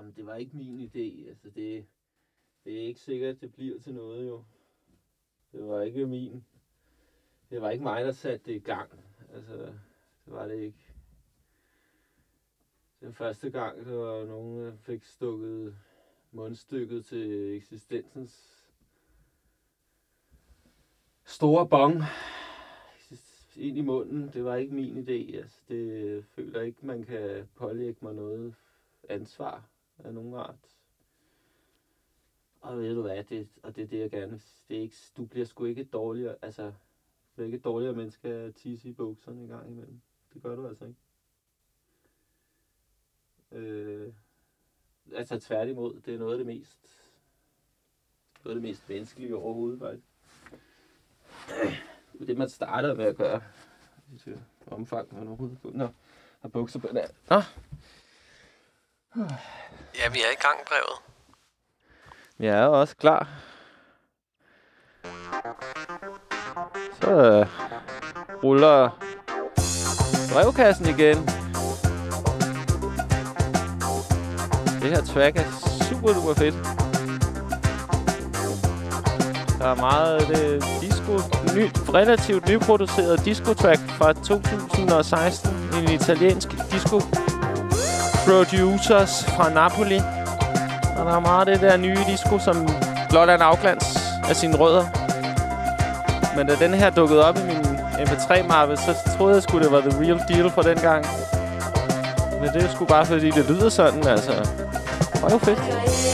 Jamen, det var ikke min idé. Altså, det, det er ikke sikkert, at det bliver til noget, jo. Det var ikke min. Det var ikke mig, der satte det i gang. Altså, det var det ikke. Den første gang, der var nogen, der fik stukket mundstykket til eksistensens store bong ind i munden. Det var ikke min idé. Altså, det føler ikke, man kan pålægge mig noget ansvar af nogen art. Og ved du hvad, det, og det er det, jeg gerne det er ikke, Du bliver sgu ikke dårligere, altså, du bliver ikke dårligere menneske at tisse i bukserne en gang imellem. Det gør du altså ikke. Øh, altså tværtimod, det er noget af det mest, noget af det mest menneskelige overhovedet, faktisk. Det er det, man starter med at gøre. I øh, omfang, man overhovedet Nå, har bukser på. Nå. Ja, vi er i gang, brevet. Jeg er også klar. Så øh, ruller brevkassen igen. Det her track er super duper fedt. Der er meget øh, det disco, ny, relativt nyproduceret disco-track fra 2016. En italiensk disco producers fra Napoli. Og der er meget af det der nye disco, som blot er en afglans af sine rødder. Men da den her dukkede op i min MP3-mappe, så troede jeg skulle det var the real deal for den gang. Men det er sgu bare fordi, det lyder sådan, altså. Det var jo fedt.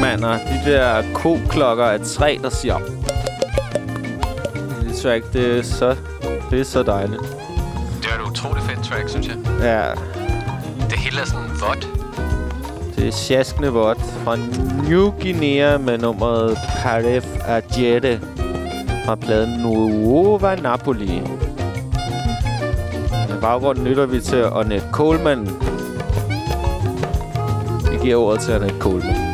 Mander. De der ko-klokker af træ, der siger... Det track, det er så, det er så dejligt. Det er et utroligt fedt track, synes jeg. Ja, Det hele er sådan vådt. det er sjaskende vådt fra New Guinea med nummeret Paref Agete fra pladen Nuova Napoli. I baggrunden lytter vi til Annette Coleman. Vi giver ordet til Annette Coleman.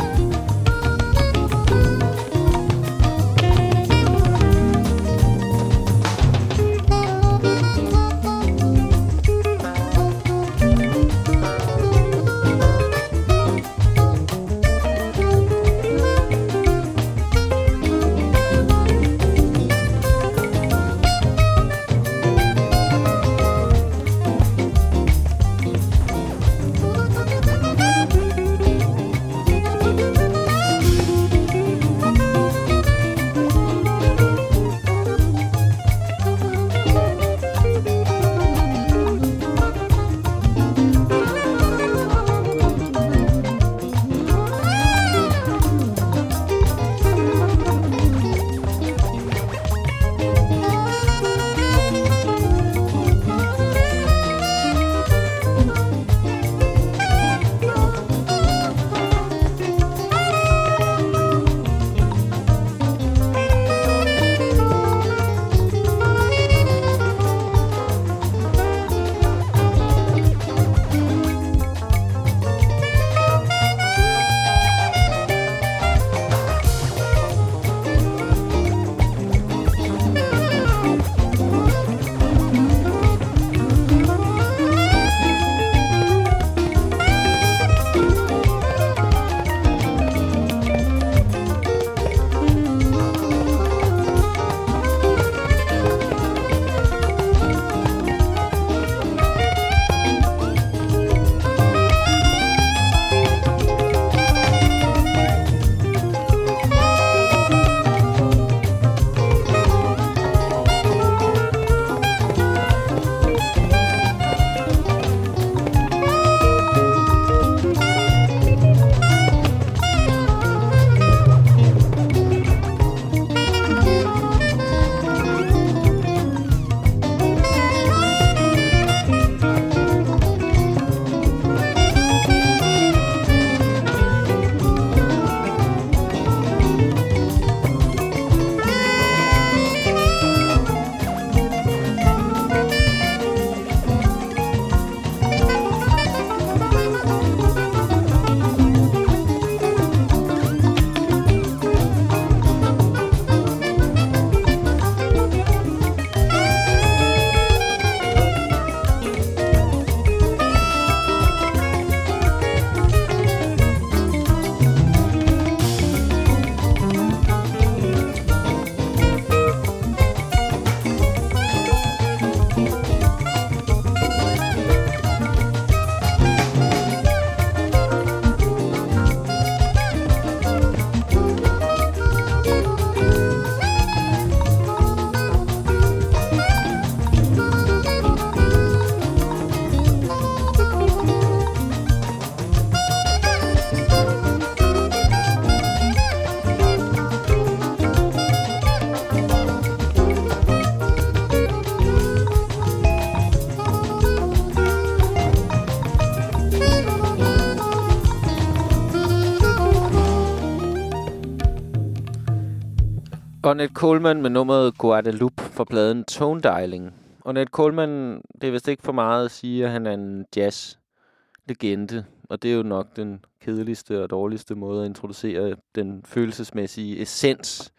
Ornette Coleman med nummeret Guadalupe fra pladen Tone Dialing. Ornette Coleman, det er vist ikke for meget at sige, at han er en jazz-legende. Og det er jo nok den kedeligste og dårligste måde at introducere den følelsesmæssige essens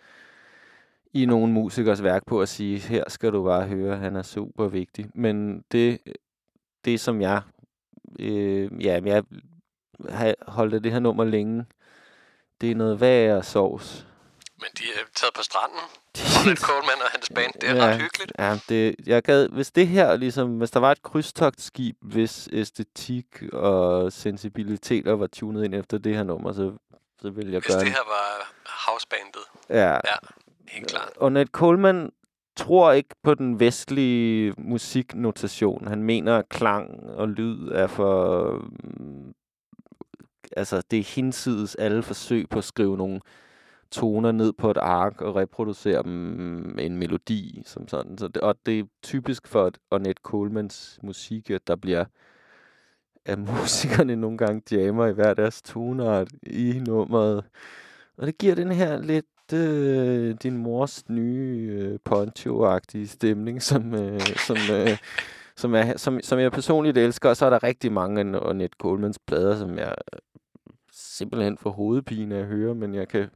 i nogle musikers værk på at sige, her skal du bare høre, han er super vigtig. Men det, det som jeg, øh, ja, jeg har holdt af det her nummer længe, det er noget værre sovs. Men de er taget på stranden. Ronald Coleman og hans band. Det er Ja. ret hyggeligt. Ja, det, jeg gad, hvis det her, ligesom, hvis der var et krydstogtskib, hvis æstetik og sensibiliteter var tunet ind efter det her nummer, så, så ville jeg Hvis gøre det en- her var housebandet. Ja. Ja, helt klart. Og Ned Coleman tror ikke på den vestlige musiknotation. Han mener, at klang og lyd er for... mm, altså, det er hinsides alle forsøg på at skrive nogle toner ned på et ark og reproducere dem mm, en melodi, som sådan. Så det, og det er typisk for Ornette Colemans musik, at der bliver at musikerne nogle gange jammer i hver deres tonart i nummeret. Og det giver den her lidt øh, din mors nye øh, poncho-agtige stemning, som, øh, som, øh, som, er, som, som jeg personligt elsker. Og så er der rigtig mange af Net Colemans plader, som jeg øh, simpelthen får hovedpine at høre, men jeg kan...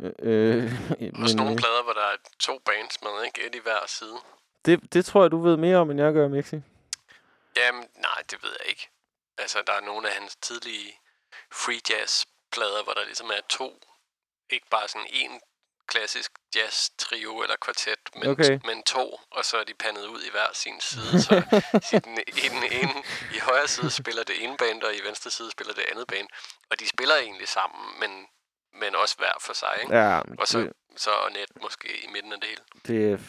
Øh, øh, Også nogle øh, plader, hvor der er to bands med, ikke? Et i hver side. Det, det tror jeg, du ved mere om, end jeg gør, Mixi. Jamen, nej, det ved jeg ikke. Altså, der er nogle af hans tidlige free jazz plader, hvor der ligesom er to, ikke bare sådan en klassisk jazz trio eller kvartet, men, okay. men to, og så er de pandet ud i hver sin side. Så i, den, i den ene, i højre side spiller det ene band, og i venstre side spiller det andet band. Og de spiller egentlig sammen, men, men også hver for sig. Ikke? Ja, og så, det, så net måske i midten af det hele. Det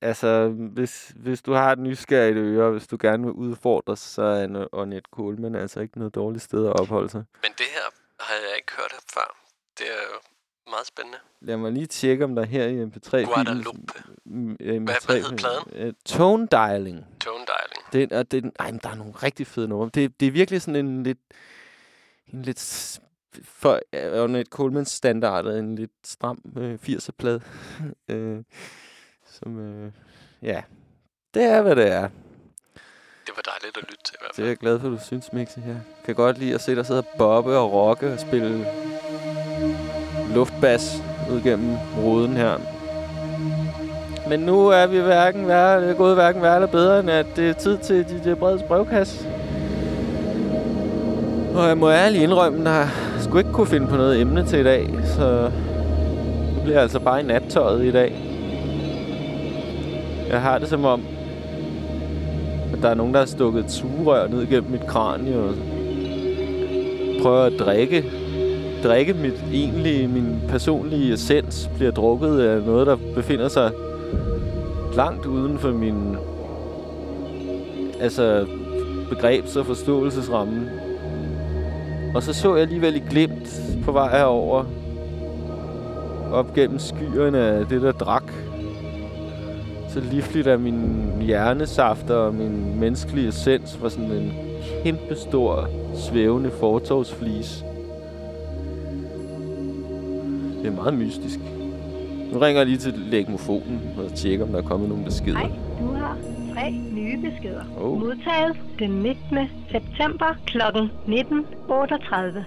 altså, hvis, hvis du har et nysgerrigt øre, hvis du gerne vil udfordres, så er en Ornette Coleman altså ikke noget dårligt sted at opholde sig. Men det her har jeg ikke hørt før. Det er jo meget spændende. Lad mig lige tjekke, om der her i MP3... Guadalupe. MP3 hvad, hvad hed pladen? Uh, tone Dialing. Tone Dialing. Det, og det, ej, men der er nogle rigtig fede numre. Det, det er virkelig sådan en lidt... En lidt for Ornette Coleman standard en lidt stram øh, 80'er-plade. øh, som, øh, ja, det er, hvad det er. Det var dejligt at lytte til i hvert fald. Det er jeg glad for, at du synes, Mixi her. Kan godt lide at se dig sidde og bobbe og rocke og spille luftbas ud gennem ruden her. Men nu er vi hverken værre, gået hverken værre eller bedre, end at det er tid til dit breds brevkasse. Og jeg må ærligt indrømme, jeg skulle ikke kunne finde på noget emne til i dag, så det bliver altså bare i nattøjet i dag. Jeg har det som om, at der er nogen, der har stukket et sugerør ned gennem mit kranie og prøver at drikke drikke mit egentlige, min personlige essens bliver drukket af noget, der befinder sig langt uden for min altså begrebs- og forståelsesramme. Og så så jeg alligevel i glimt på vej herover op gennem skyerne af det, der drak så livligt af min hjernesafter og min menneskelige essens var sådan en kæmpestor svævende fortovsflis. Det er meget mystisk. Nu ringer jeg lige til lægmofonen og tjekker, om der er kommet nogen beskeder. Hej, tre nye beskeder. Oh. Modtaget den 19. september kl. 19.38.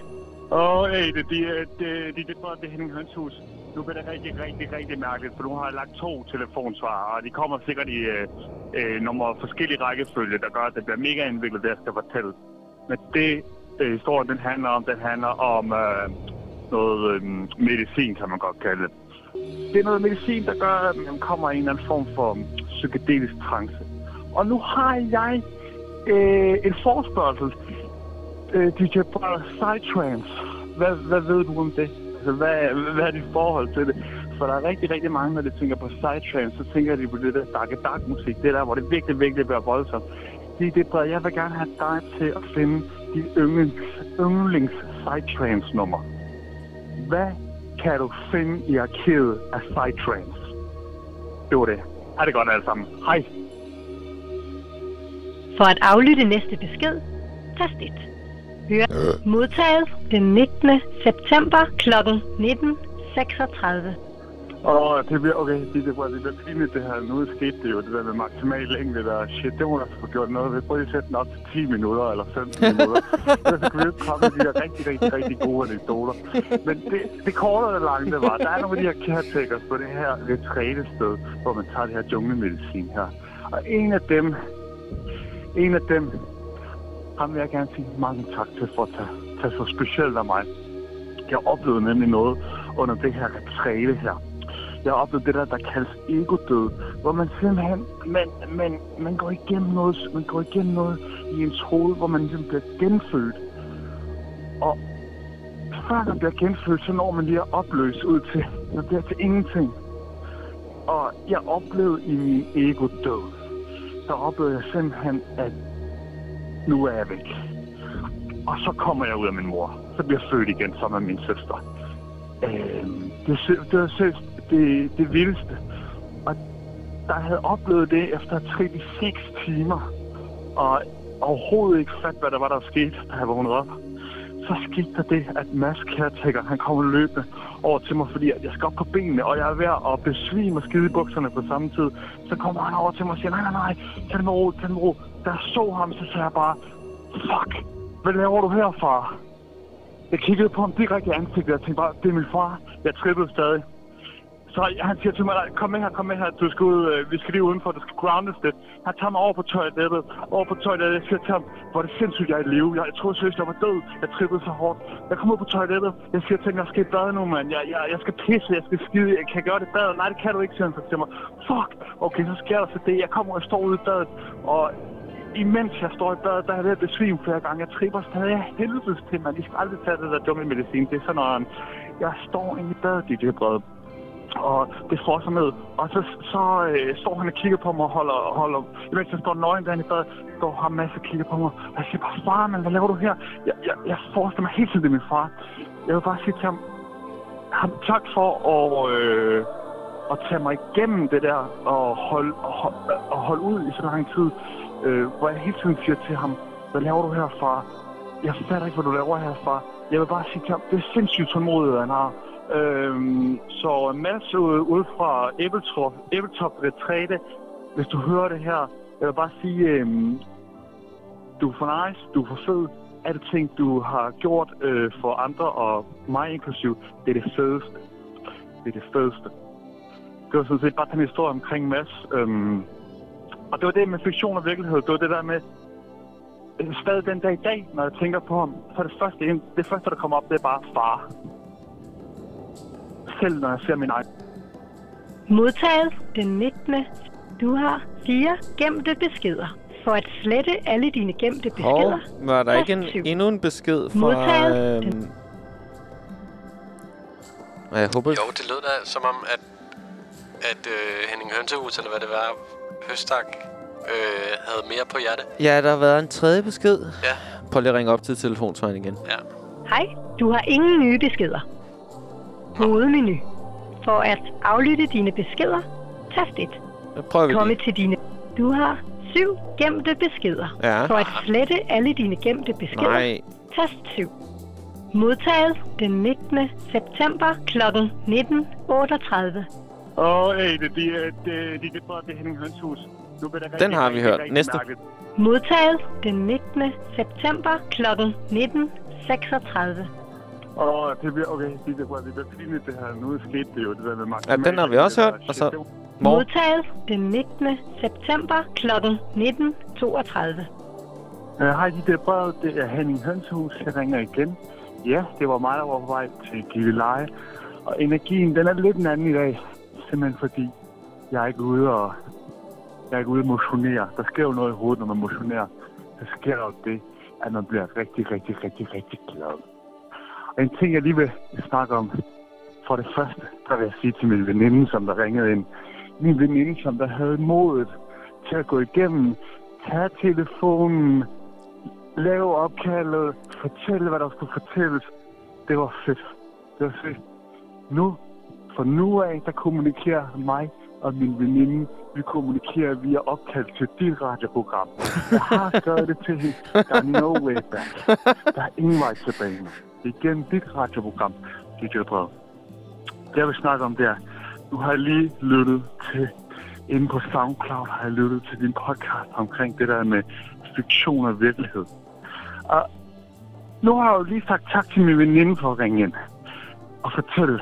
Åh, oh, hey, det, det, det, det, det, det er Henning Hønshus nu bliver det rigtig, rigtig, rigtig mærkeligt, for nu har jeg lagt to telefonsvarer, og de kommer sikkert i øh, øh, nogle forskellige rækkefølge, der gør, at det bliver mega indviklet, det jeg skal fortælle. Men det, øh, historien den handler om, den handler om øh, noget øh, medicin, kan man godt kalde det. Det er noget medicin, der gør, at man kommer i en eller anden form for psykedelisk trance. Og nu har jeg øh, en forspørgsel. Øh, DJ Brother Psytrance. Hvad, hvad ved du om det? Altså, hvad, hvad er dit forhold til det? For der er rigtig, rigtig mange, når de tænker på Psytrance, så tænker de på det der dark dark musik. Det der, hvor det virkelig, virkelig bliver voldsomt. Det er det, Brother, Jeg vil gerne have dig til at finde de yndlings, yndlings Psytrance nummer. Hvad kan du finde i arkivet af Psytrance? Det var det. Ha' det godt alle sammen. Hej. For at aflytte næste besked, tast 1. Hør modtaget den 19. september kl. 19.36. Åh, oh, det bliver, okay, det, det, det bliver pinligt det her. Nu skete det jo, det der med maksimal længde der. Shit, det må der få gjort noget ved. Prøv lige at sætte den op til 10 minutter eller 15 minutter. så kan vi jo ikke komme med de her rigtig, rigtig, rigtig gode anekdoter. Men det, det korte og det lange, det var, der er nogle af de her caretakers på det her retrætested, hvor man tager det her junglemedicin her. Og en af dem, en af dem, ham vil jeg gerne sige mange tak til for at tage, tage så specielt af mig. Jeg oplevede nemlig noget under det her retræte her. Jeg oplevede det der, der kaldes egodød, hvor man simpelthen, man, man, man går igennem noget, man går igennem noget i ens hoved, hvor man ligesom bliver genfødt. Og før man bliver genfødt, så når man lige at opløse ud til, man bliver til ingenting. Og jeg oplevede i min ego-død, der oplevede jeg simpelthen, at nu er jeg væk. Og så kommer jeg ud af min mor. Så bliver jeg født igen sammen med min søster. Øh, det, det var seriøst det, det vildeste. Og der havde oplevet det efter 36 timer. Og overhovedet ikke fat, hvad der var, der skete, da jeg vågnede op. Så skete der det, at Mads Kærtækker, han kommer løbende over til mig, fordi at jeg skal op på benene, og jeg er ved at besvime og skide i bukserne på samme tid. Så kommer han over til mig og siger, nej, nej, nej, tag det med ro, tag det med ro. Da jeg så ham, så sagde jeg bare, fuck, hvad laver du her, far? Jeg kiggede på ham direkte i ansigtet, og jeg tænkte bare, det er min far. Jeg trippede stadig. Så han siger til mig, kom med her, kom med her, du skal ud, øh, vi skal lige udenfor, du skal groundes lidt. Han tager mig over på toilettet, over på toilettet, jeg siger til ham, hvor er det sindssygt, jeg er i live. Jeg, jeg troede seriøst, jeg var død. Jeg trippede så hårdt. Jeg kommer ud på toilettet, jeg siger til ham, jeg skal i bad nu, mand. Jeg, jeg, jeg skal pisse, jeg skal skide, jeg kan gøre det bad. Nej, det kan du ikke, siger han så til mig. Fuck! Okay, så sker der så det. Jeg kommer og står ude i badet, og imens jeg står i badet, der er jeg ved at besvime flere gange. Jeg tripper stadig af helvedes til, man. I skal aldrig tage det der dumme medicin. Det er sådan noget, jeg står inde i badet, DJ Brede og det frosser ned. Og så, så øh, står han og kigger på mig og holder, holder imens jeg står nøgen derinde i badet, står ham masse og kigger på mig. Og jeg siger bare, far, man, hvad laver du her? Jeg, jeg, jeg forestiller mig helt tiden, det er min far. Jeg vil bare sige til ham, ham tak for at, øh, at tage mig igennem det der og holde, og, hold, og holde ud i så lang tid. Øh, hvor jeg hele tiden siger til ham, hvad laver du her, far? Jeg fatter ikke, hvad du laver her, far. Jeg vil bare sige til ham, det er sindssygt tålmodigt, han har. Øhm, så Mads ud, ud fra Æbletop, Æbletop Retræte, hvis du hører det her, jeg vil bare sige, øhm, du er for nice, du er for fed. Alle ting, du har gjort øh, for andre, og mig inklusiv, det er det fedeste. Det er det fedeste. Det var sådan set bare den historie omkring Mads. Øhm, og det var det med fiktion og virkelighed. Det var det der med, øh, stadig den dag i dag, når jeg tænker på ham, så er det første, det første der kommer op, det er bare far selv, når jeg ser min egen. Modtaget den 19. Du har fire gemte beskeder. For at slette alle dine gemte Hov, beskeder, var der ikke en, endnu en besked fra... Modtaget. Øhm, og jeg håber... Jo, det lød da som om, at, at øh, Henning Hønsehus, eller hvad det var, Høstak, øh, havde mere på hjerte. Ja, der har været en tredje besked. Ja, Prøv lige at ringe op til telefonsvaren igen. ja. hej, du har ingen nye beskeder. Hovedmenu. For at aflytte dine beskeder, tast 1. Så prøver vi Komme lige. til dine... Du har syv gemte beskeder. Ja. For at slette alle dine gemte beskeder, Nej. tast 7. Modtaget den 19. september kl. 19.38. Åh, hey, det, det, det, det, det, det, det er Henning Hønshus. Nu bliver det Den har vi hørt. Næste. Modtaget den 19. september kl. 19.36. Åh, det bliver, okay, det, det, det bliver pinligt det her. Nu skete det jo, det der med maksimal. Ja, den har vi også hørt, og så- Mor. Modtaget den 19. september kl. 19.32. Øh, Hej, de der brev, det er Henning Hønshus. Jeg ringer igen. Ja, det var mig, der var på vej til Gilleleje. Og energien, den er lidt en anden i dag. Simpelthen fordi, jeg er ikke ude og... Jeg er ikke ude og motionere. Der sker jo noget i hovedet, når man motionerer. Der sker jo det, at man bliver rigtig, rigtig, rigtig, rigtig glad. Og en ting, jeg lige vil snakke om, for det første, der vil jeg sige til min veninde, som der ringede ind. Min veninde, som der havde modet til at gå igennem, tage telefonen, lave opkaldet, fortælle, hvad der skulle fortælles. Det var fedt. Det var fedt. Nu, for nu af, der kommunikerer mig og min veninde, vi kommunikerer via opkald til dit radioprogram. Jeg har skrevet det til hende. Der er no way back. Der er ingen vej tilbage nu. Igennem dit radioprogram, DJ Brød. Det jeg vil snakke om, det er, du har lige lyttet til, inde på SoundCloud har jeg lyttet til din podcast omkring det der med fiktion og virkelighed. Og nu har jeg jo lige sagt tak til min veninde for at ringe ind og fortælle,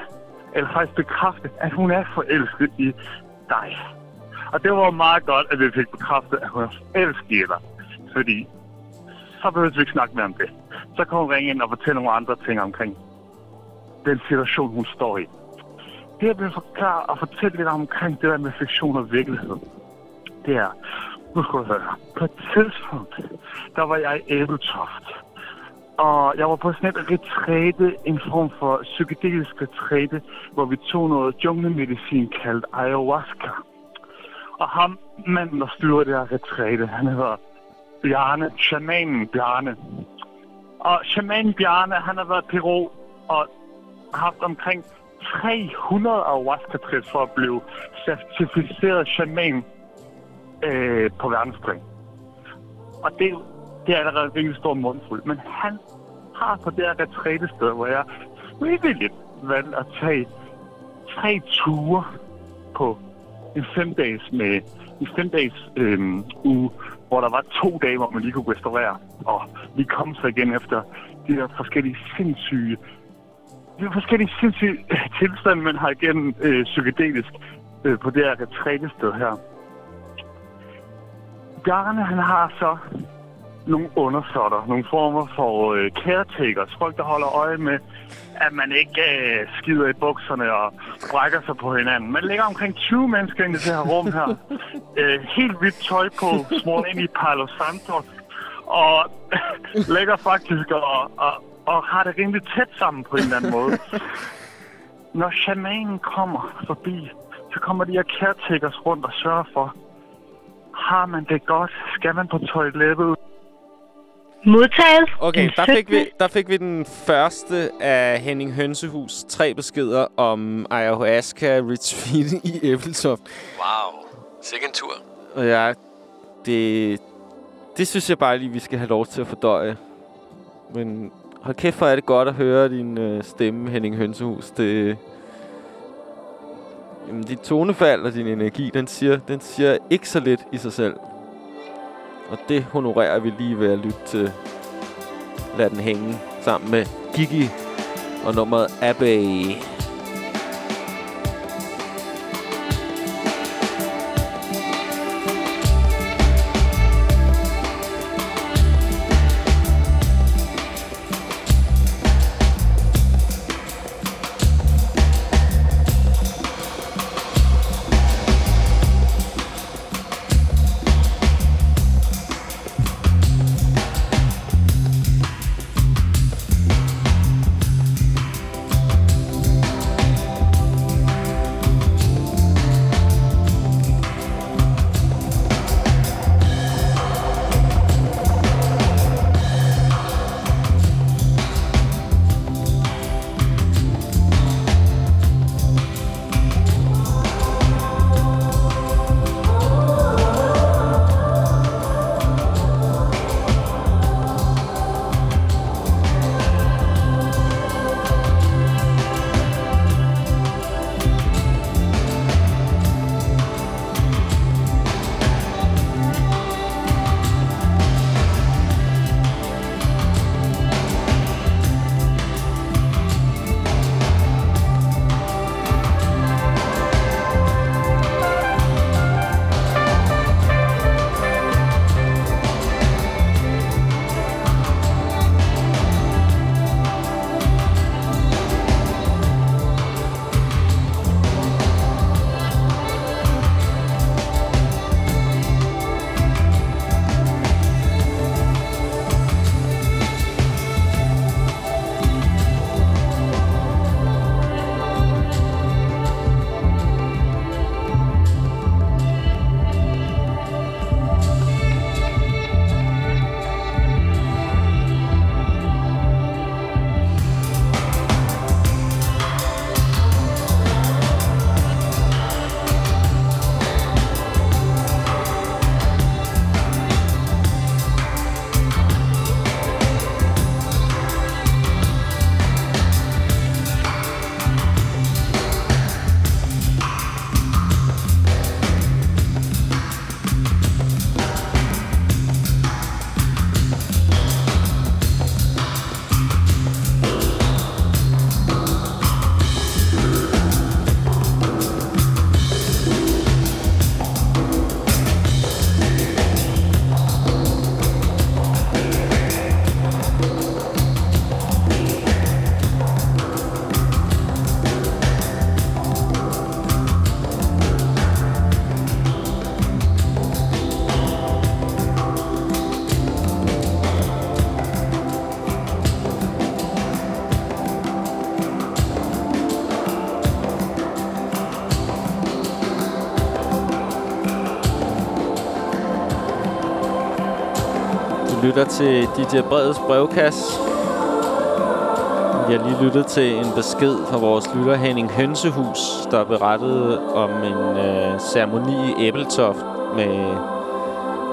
eller faktisk bekræfte, at hun er forelsket i dig. Og det var meget godt, at vi fik bekræftet, at hun er forelsket i dig. Fordi så behøver vi ikke snakke mere om det. Så kan hun ringe ind og fortælle nogle andre ting omkring den situation, hun står i. Det, jeg vil forklare og fortælle lidt omkring det der med fiktion og virkelighed, det er, nu skal du høre, på et tidspunkt, der var jeg i Æbeltoft. Og jeg var på sådan et retræte, en form for psykedelisk retræte, hvor vi tog noget junglemedicin kaldt ayahuasca. Og ham, manden, der styrer det her retræte, han hedder Bjarne, shamanen Bjarne. Og shamanen Bjarne, han har været Peru og haft omkring 300 ayahuasca-trips for at blive certificeret shaman øh, på verdensplan. Og det, det er allerede en virkelig stor mundfuld. Men han har på det her retrætested, hvor jeg frivilligt valgte at tage tre ture på en fem dages med en fem dages øh, uge, hvor der var to dage, hvor man lige kunne restaurere og vi kom så igen efter de her forskellige sindssyge de her forskellige sindssyge øh, tilstande, man har igen øh, psykedelisk øh, på det her retrætested her. Bjarne, han har så nogle undersåtter, nogle former for øh, caretakers, folk, der holder øje med, at man ikke øh, skider i bukserne og brækker sig på hinanden. Man ligger omkring 20 mennesker inde i det her rum her. øh, helt hvidt tøj på, smurt ind i Palo Santo, og ligger faktisk og, og, og har det rimelig tæt sammen på en eller anden måde. Når shamanen kommer forbi, så kommer de her caretakers rundt og sørger for, har man det godt? Skal man på toilettet? Modtaget Okay, der fik, 17. vi, der fik vi den første af Henning Hønsehus. Tre beskeder om ayahuasca retreat i Æbeltoft. Wow. Sikke en tur. Og jeg, det, det synes jeg bare lige, vi skal have lov til at fordøje. Men hold kæft, hvor er det godt at høre din øh, stemme, Henning Hønsehus. Det, jamen, dit tonefald og din energi, den siger, den siger ikke så lidt i sig selv. Og det honorerer vi lige ved at lytte til Lad den hænge sammen med Gigi og nummeret Abbey. Lytter til DJ Breds brevkasse. Vi har lige lyttet til en besked fra vores lytter Henning Hønsehus, der berettede om en øh, ceremoni i Æbeltoft med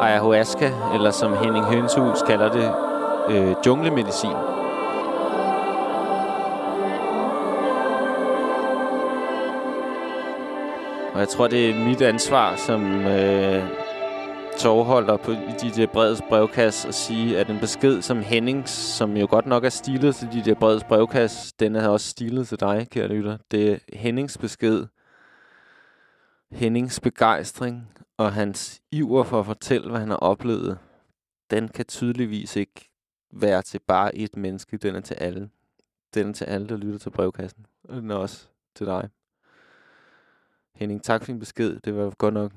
ayahuasca, eller som Henning Hønsehus kalder det, øh, junglemedicin. Og jeg tror, det er mit ansvar som øh, tovholder på de der breds brevkasse og sige, at en besked som Hennings, som jo godt nok er stilet til de der breds brevkasse, den er også stilet til dig, kære lytter. Det er Hennings besked, Hennings begejstring og hans iver for at fortælle, hvad han har oplevet, den kan tydeligvis ikke være til bare et menneske. Den er til alle. Den er til alle, der lytter til brevkassen. Og den er også til dig. Henning, tak for din besked. Det var godt nok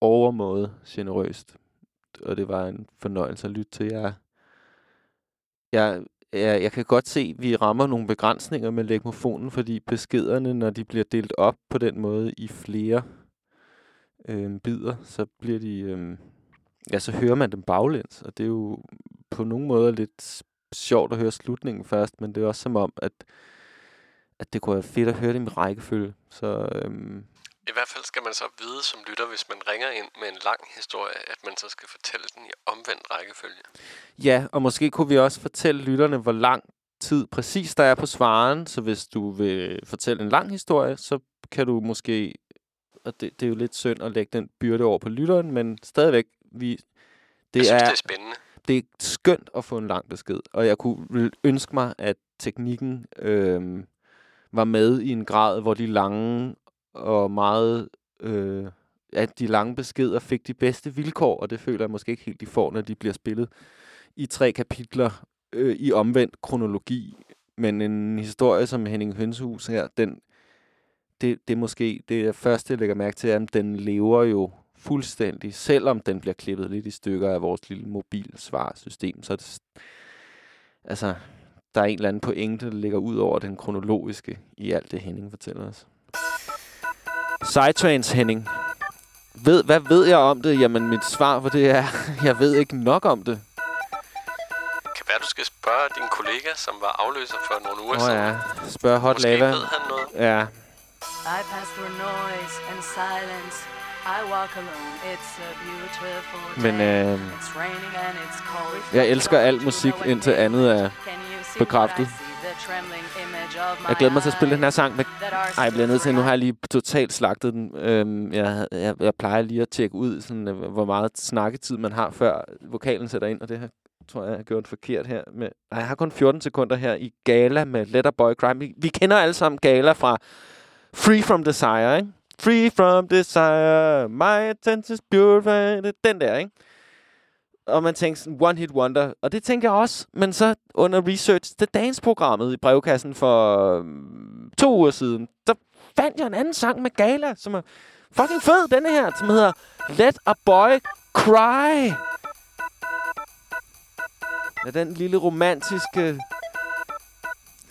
overmåde generøst. Og det var en fornøjelse at lytte til jer. Jeg, jeg, jeg kan godt se, at vi rammer nogle begrænsninger med legmofonen, fordi beskederne, når de bliver delt op på den måde i flere øh, bidder, så bliver de... Øh, ja, så hører man dem baglæns, og det er jo på nogle måder lidt sjovt at høre slutningen først, men det er også som om, at, at det kunne være fedt at høre det i rækkefølge. Så øhm, i hvert fald skal man så vide som lytter, hvis man ringer ind med en lang historie, at man så skal fortælle den i omvendt rækkefølge. Ja, og måske kunne vi også fortælle lytterne, hvor lang tid præcis der er på svaren. Så hvis du vil fortælle en lang historie, så kan du måske... Og det, det er jo lidt synd at lægge den byrde over på lytteren, men stadigvæk, vi, Det jeg synes, er, det er spændende. Det er skønt at få en lang besked, og jeg kunne ønske mig, at teknikken øh, var med i en grad, hvor de lange og meget... Øh, at de lange beskeder fik de bedste vilkår, og det føler jeg måske ikke helt, de får, når de bliver spillet i tre kapitler øh, i omvendt kronologi. Men en historie som Henning Hønsehus her, den, det, det er måske det første, jeg lægger mærke til, at den lever jo fuldstændig, selvom den bliver klippet lidt i stykker af vores lille mobilsvarsystem. Så det, altså, der er en eller anden pointe, der ligger ud over den kronologiske i alt det, Henning fortæller os. Sidetrains, Henning. Ved, hvad ved jeg om det? Jamen, mit svar på det er, jeg ved ikke nok om det. Kan være, du skal spørge din kollega, som var afløser for nogle uger oh, siden. ja. Spørg Hot Måske Lava. ved han noget. Ja. I pass through noise and silence. I walk alone. It's a beautiful day. Men øh, It's raining and it's cold. jeg elsker al musik, indtil andet er bekræftet. Jeg glæder mig til at spille den her sang. Med Ej, jeg bliver nødt til, nu har jeg lige totalt slagtet den. Øhm, jeg, jeg, jeg plejer lige at tjekke ud, sådan, øh, hvor meget snakketid man har, før vokalen sætter ind, og det her tror jeg, jeg har gjort forkert her. Med, Ej, jeg har kun 14 sekunder her i Gala med Letter Boy Crime. Vi, vi kender alle sammen Gala fra Free From Desire, ikke? Free From Desire, my attention's pure, den der, ikke? Og man tænkte sådan, one hit wonder. Og det tænker jeg også. Men så under Research The Dance-programmet i brevkassen for um, to uger siden, der fandt jeg en anden sang med Gala, som er fucking fed, denne her, som hedder Let a Boy Cry. Med den lille romantiske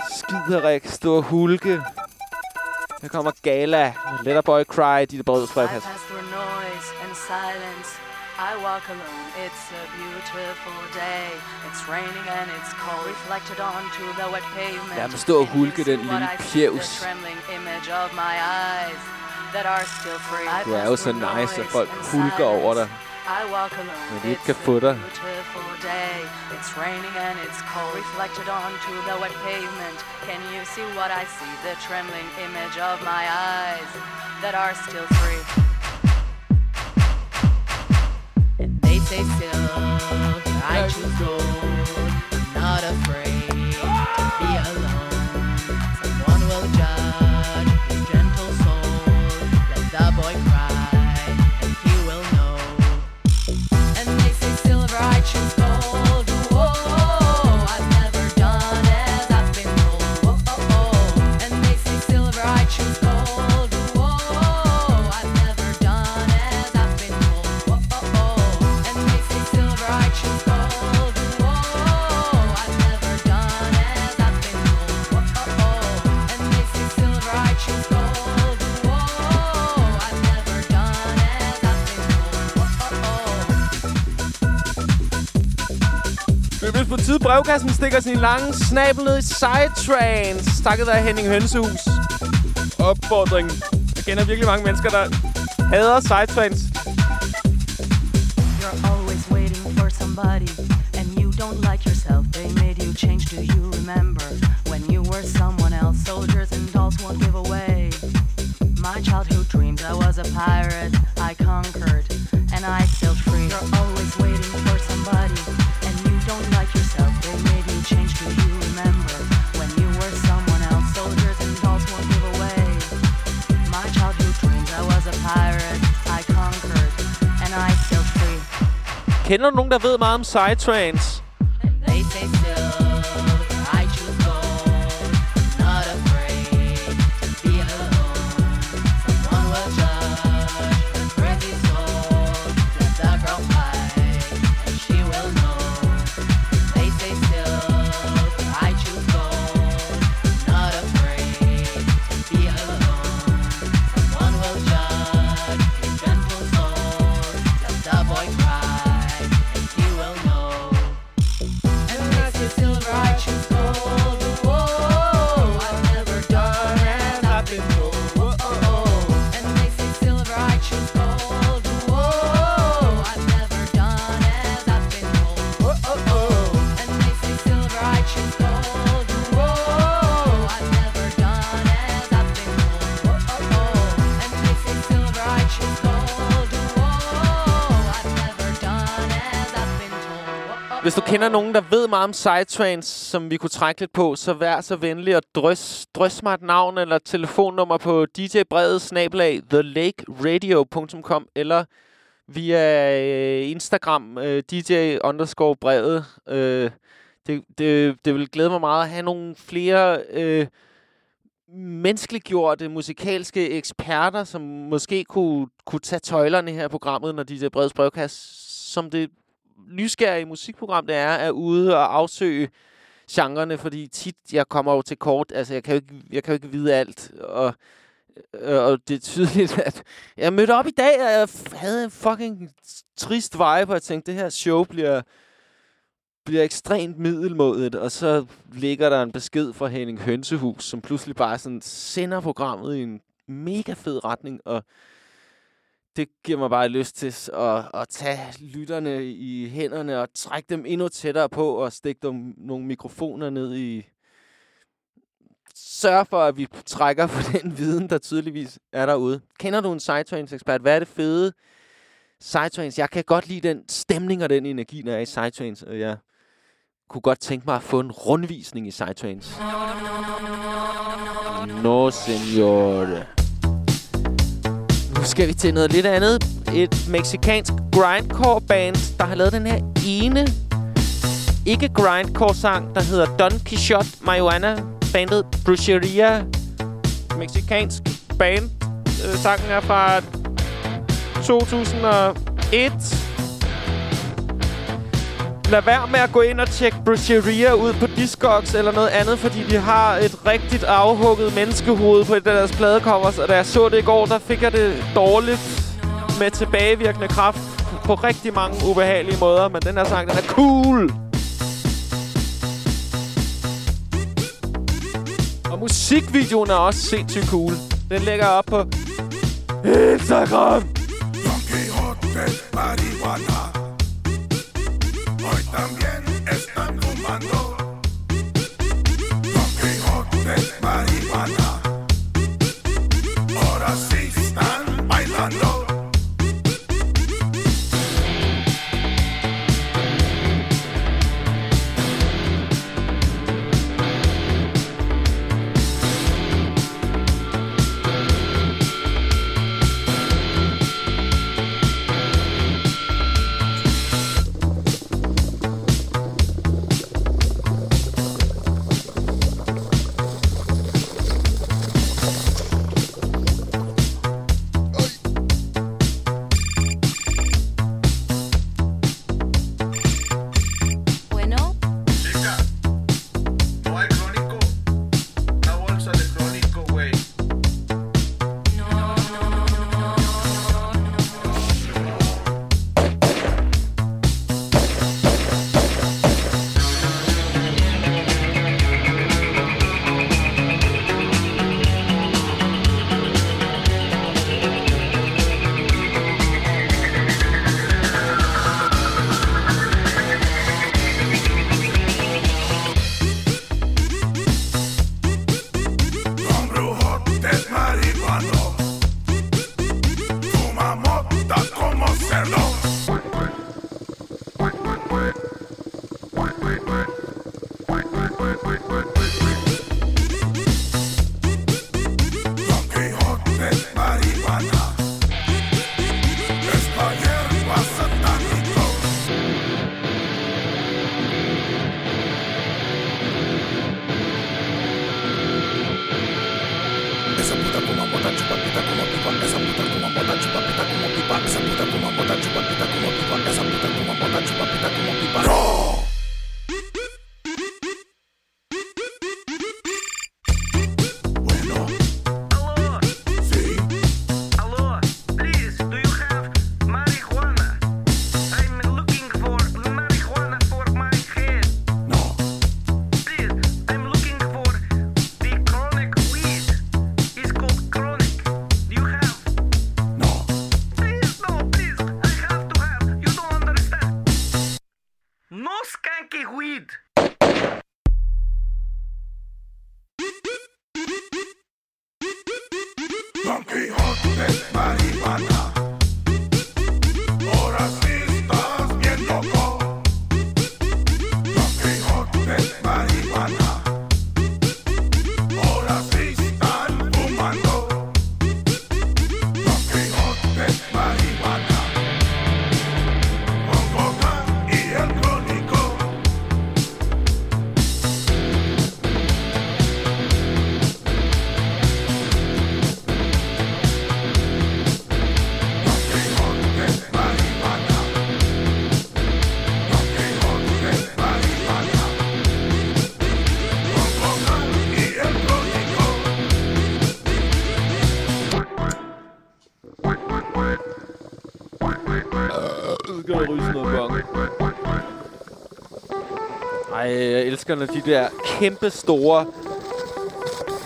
skiderik stå og hulke. Her kommer Gala med Let a Boy Cry, de der brøds noise and silence. I walk alone, it's a beautiful day. It's raining and it's cold, reflected onto the wet pavement. Lad mig stå og hulke den lille pjevs. The trembling image of my eyes that are still free. I Du er jo så nice, at folk hulker over dig. I walk alone, Men de ikke kan få dig. It's raining and it's cold, reflected onto the wet pavement. Can you see what I see? The trembling image of my eyes that are still free. Say still, I choose gold. Tid brevkassen stikker sin lange snabel ned i. Takket Henning Hønsehus. Opfordring. Jeg kender virkelig mange mennesker, der hader. You're always waiting for somebody, and you don't like yourself. They made you change. Do you remember when you were someone else? Soldiers and dolls won't give away. My childhood dreams, I was a pirate. I conquered, and I sailed Kender nogen, der ved meget om psytrance? Kender nogen, der ved meget om Sidetrains, som vi kunne trække lidt på, så vær så venlig at drøs, drøs mig et navn eller et telefonnummer på DJ Bredes snabelag thelakeradio.com eller via øh, Instagram øh, DJ underscore brevet. Øh, det, det, det vil glæde mig meget at have nogle flere øh, menneskeliggjorte musikalske eksperter, som måske kunne, kunne tage tøjlerne her i programmet, når DJ Breds brevkasse, som det nysgerrige musikprogram, det er, er ude og afsøge genrerne, fordi tit, jeg kommer jo til kort, altså jeg kan jo ikke, jeg kan jo ikke vide alt, og, øh, og det er tydeligt, at jeg mødte op i dag, og jeg havde en fucking trist vibe, og jeg tænkte, det her show bliver, bliver ekstremt middelmodigt, og så ligger der en besked fra Henning Hønsehus, som pludselig bare sådan sender programmet i en mega fed retning, og det giver mig bare lyst til at, at tage lytterne i hænderne og trække dem endnu tættere på og stikke dem nogle mikrofoner ned i... Sørg for, at vi trækker på den viden, der tydeligvis er derude. Kender du en Sidetrains-ekspert? Hvad er det fede Sidetrains? Jeg kan godt lide den stemning og den energi, når er i Sidetrains, og jeg kunne godt tænke mig at få en rundvisning i Sidetrains. No, senor. Skal vi til noget lidt andet. Et meksikansk grindcore band, der har lavet den her ene ikke grindcore sang, der hedder Don Quixote Marijuana. Bandet Brucheria. Meksikansk band. Øh, sangen er fra 2001. Lad være med at gå ind og tjekke Brucheria ud på Discogs eller noget andet, fordi de har et rigtigt afhugget menneskehoved på et af deres pladecovers. Og da jeg så det i går, der fik jeg det dårligt med tilbagevirkende kraft på rigtig mange ubehagelige måder. Men den her sang, den er cool! Og musikvideoen er også sindssygt cool. Den lægger op på Instagram. Don hot, marihuana. Body, están fumando. Don Quijote marihuana. Danskerne de der kæmpe store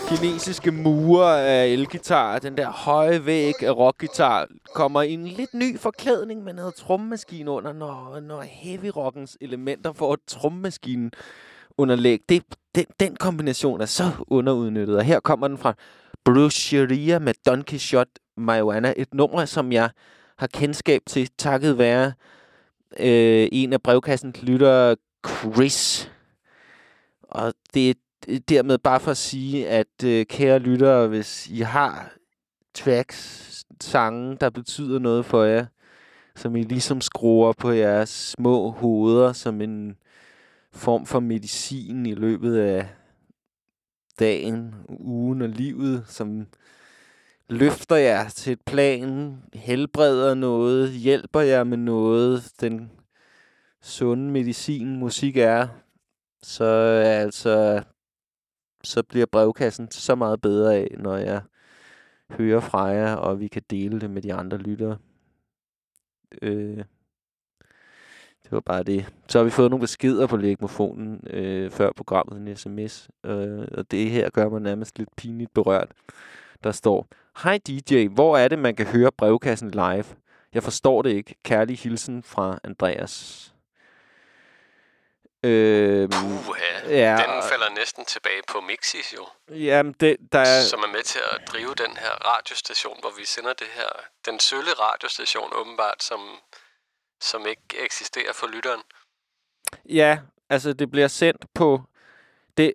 kinesiske mure af elgitar, den der høje væg af rockgitar, kommer i en lidt ny forklædning med noget trommemaskine under, når, når heavy rockens elementer får et trommemaskine underlæg. Det, den, den kombination er så underudnyttet, og her kommer den fra Brucheria med Don Quixote Marijuana, et nummer, som jeg har kendskab til takket være øh, en af brevkassens lyttere, Chris. Og det er øh, dermed bare for at sige, at øh, kære lyttere, hvis I har tracks, sange, der betyder noget for jer, som I ligesom skruer på jeres små hoveder som en form for medicin i løbet af dagen, ugen og livet, som løfter jer til et plan, helbreder noget, hjælper jer med noget, den sunde medicin, musik er, så øh, altså så bliver brevkassen så meget bedre af, når jeg hører fra jer, og vi kan dele det med de andre lyttere. Øh, det var bare det. Så har vi fået nogle beskeder på legmofonen øh, før programmet, en sms, øh, og det her gør mig nærmest lidt pinligt berørt. Der står, Hej DJ, hvor er det, man kan høre brevkassen live? Jeg forstår det ikke. Kærlig hilsen fra Andreas. Øh, Puha, ja, den falder næsten tilbage på Mixis jo, Jamen, det, der er... som er med til at drive den her radiostation, hvor vi sender det her, den sølle radiostation åbenbart, som, som ikke eksisterer for lytteren. Ja, altså det bliver sendt på... Det,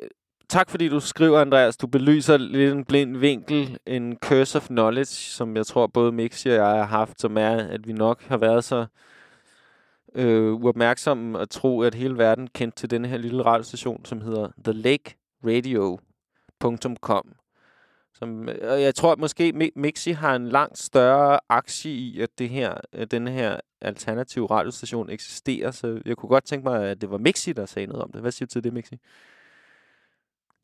tak fordi du skriver, Andreas. Du belyser lidt en blind vinkel, en curse of knowledge, som jeg tror både Mixi og jeg har haft, som er, at vi nok har været så øh, øh, uopmærksomme at tro, at hele verden kendte til denne her lille radiostation, som hedder The Lake Radio.com. Som, øh, og jeg tror at måske Mixi har en langt større aktie i, at det her, at denne her alternative radiostation eksisterer. Så jeg kunne godt tænke mig, at det var Mixi, der sagde noget om det. Hvad siger du til det, Mixi?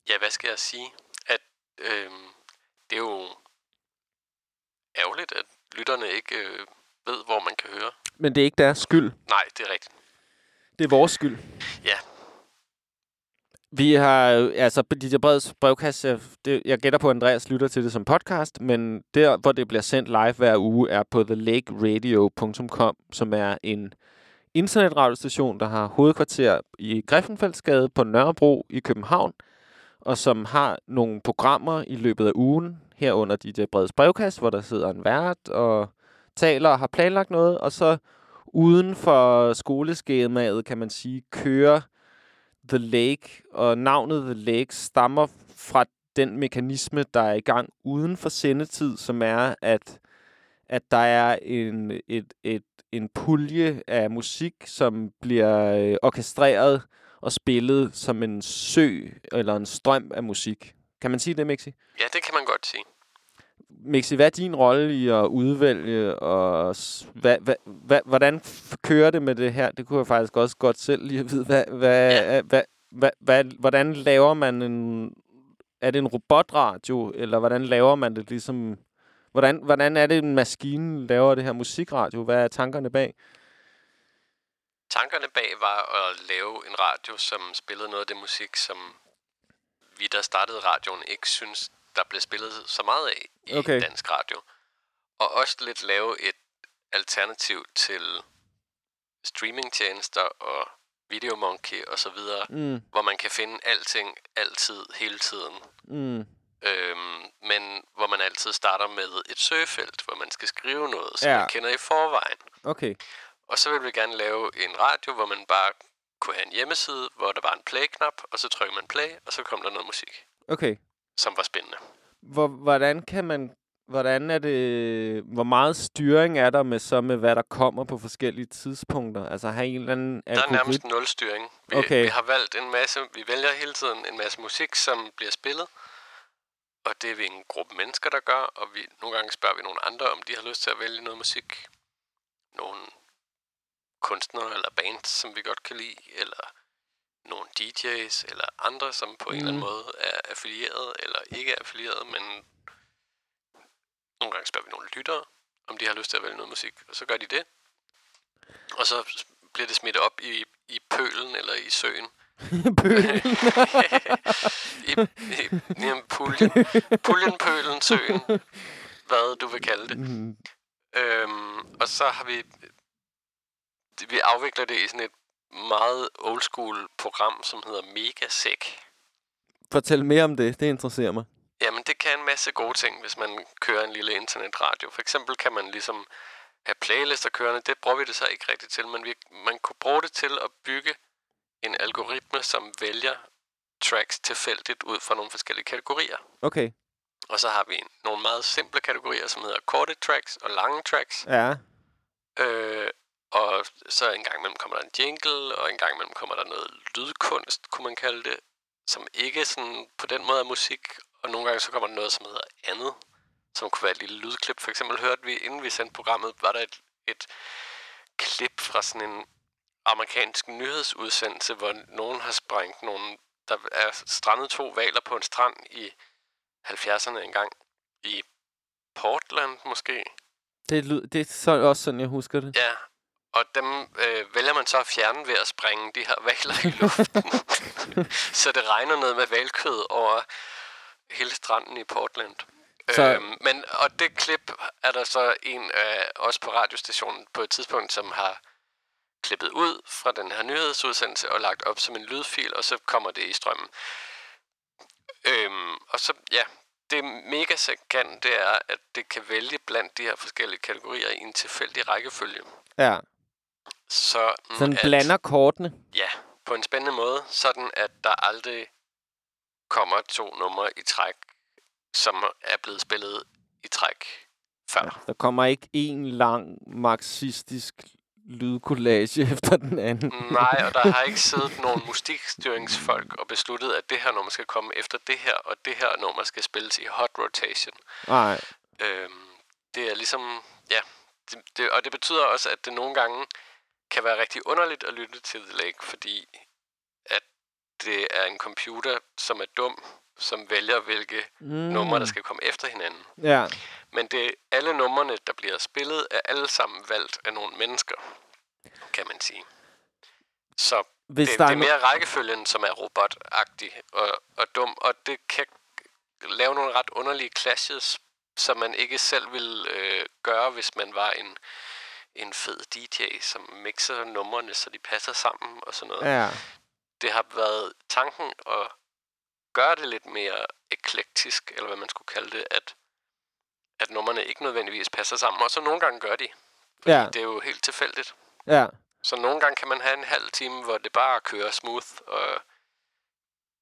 Ja, hvad skal jeg sige? At øh, det er jo ærgerligt, at lytterne ikke øh, ved, hvor man kan høre. Men det er ikke deres skyld. Nej, det er rigtigt. Det er vores skyld. Ja. Vi har, altså, DJ Breds brevkasse, det, jeg gætter på, at Andreas lytter til det som podcast, men der, hvor det bliver sendt live hver uge, er på thelakeradio.com, som er en internetradiostation, der har hovedkvarter i Griffenfeldsgade på Nørrebro i København, og som har nogle programmer i løbet af ugen, herunder DJ Breds brevkasse, hvor der sidder en vært og taler og har planlagt noget, og så uden for skoleskemaet, kan man sige, kører The Lake, og navnet The Lake stammer fra den mekanisme, der er i gang uden for sendetid, som er, at, at der er en, et, et, en pulje af musik, som bliver øh, orkestreret og spillet som en sø eller en strøm af musik. Kan man sige det, Mixi? Ja, det kan man godt sige. Mixi, hvad er din rolle i at udvælge, og hvad, hvad, hvad, hvordan kører det med det her? Det kunne jeg faktisk også godt selv lige vide. Hvad, hvad, ja. hvad, hvad, hvad, hvordan laver man en... Er det en robotradio, eller hvordan laver man det ligesom... Hvordan, hvordan er det, en maskine laver det her musikradio? Hvad er tankerne bag? Tankerne bag var at lave en radio, som spillede noget af det musik, som vi, der startede radioen, ikke synes, der blev spillet så meget af i Okay. dansk radio. Og også lidt lave et alternativ til streamingtjenester og Videomonkey og så videre, Mm, hvor man kan finde alting, altid, hele tiden. mm, Øhm, men hvor man altid starter med et søgefelt, hvor man skal skrive noget, som Ja. man kender i forvejen. okay. Og så vil vi gerne lave en radio, hvor man bare kunne have en hjemmeside, hvor der var en play-knap, og så trykker man play, og så kom der noget musik, Okay. Som var spændende. Hvor, hvordan kan man... Hvordan er det... Hvor meget styring er der med så med, hvad der kommer på forskellige tidspunkter? Altså have en eller anden Der er nærmest nul styring. Vi, Okay. vi har valgt en masse, vi vælger hele tiden en masse musik, som bliver spillet, og det er vi en gruppe mennesker, der gør, og vi, nogle gange spørger vi nogle andre, om de har lyst til at vælge noget musik. Nogle kunstnere eller bands, som vi godt kan lide, eller nogle DJ's, eller andre, som på mm. en eller anden Mhm. måde er affilieret, eller ikke er affilieret, men nogle gange spørger vi nogle lyttere, om de har lyst til at vælge noget musik, og så gør de det. Og så bliver det smidt op i, i pølen eller i søen. Pøl. I, i, i en puljen. Puljen, pølen, søen. Hvad du vil kalde det. Mm, Øhm, og så har vi... Vi afvikler det i sådan et meget old school program, som hedder Megasec. Fortæl mere om det. Det interesserer mig. Jamen, det kan en masse gode ting, hvis man kører en lille internetradio. For eksempel kan man ligesom have playlister kørende. Det bruger vi det så ikke rigtigt til, men vi, man kunne bruge det til at bygge en algoritme, som vælger tracks tilfældigt ud fra nogle forskellige kategorier. Okay. Og så har vi nogle meget simple kategorier, som hedder korte tracks og lange tracks. Ja. Øh, og så en gang imellem kommer der en jingle, og en gang imellem kommer der noget lydkunst, kunne man kalde det, som ikke sådan på den måde er musik. Og nogle gange så kommer der noget, som hedder andet, som kunne være et lille lydklip. For eksempel hørte vi, inden vi sendte programmet, var der et, et klip fra sådan en amerikansk nyhedsudsendelse, hvor nogen har sprængt nogle... Der er strandet to valer på en strand i 70'erne engang. I Portland måske. Det, lyd, det er så også sådan, jeg husker det. Ja, og dem øh, vælger man så at fjerne ved at sprænge de her valer i luften. så det regner ned med valkød over hele stranden i Portland. Så- Så... Øhm, men, og det klip er der så en af os på radiostationen på et tidspunkt, som har klippet ud fra den her nyhedsudsendelse og lagt op som en lydfil, og så kommer det i strømmen. Øhm, og så, ja, det mega kan, det er, at det kan vælge blandt de her forskellige kategorier i en tilfældig rækkefølge. Ja. Så, Så den blander kortene. Ja, på en spændende måde, sådan at der aldrig kommer to numre i træk, som er blevet spillet i træk før. Der kommer ikke en lang marxistisk lydkollage efter den anden. Nej, og der har ikke siddet nogen musikstyringsfolk og besluttet, at det her nummer skal komme efter det her, og det her nummer skal spilles i hot rotation. Nej. Øhm, det er ligesom, ja, det, det, og det betyder også, at det nogle gange kan være rigtig underligt at lytte til The Lake, fordi at det er en computer, som er dum, som vælger, hvilke Mm. numre, der skal komme efter hinanden. Ja. Men det alle numrene, der bliver spillet, er alle sammen valgt af nogle mennesker, kan man sige. Så Hvis det, der det er er no- mere rækkefølgen, som er robotagtig og, og dum, og det kan lave nogle ret underlige clashes, som man ikke selv ville øh, gøre, hvis man var en, en fed DJ, som mixer numrene, så de passer sammen og sådan noget. Ja. Det har været tanken at gøre det lidt mere eklektisk, eller hvad man skulle kalde det, at, at numrene ikke nødvendigvis passer sammen, og så nogle gange gør de. Fordi Ja. det er jo helt tilfældigt. Ja. Så nogle gange kan man have en halv time, hvor det bare kører smooth, og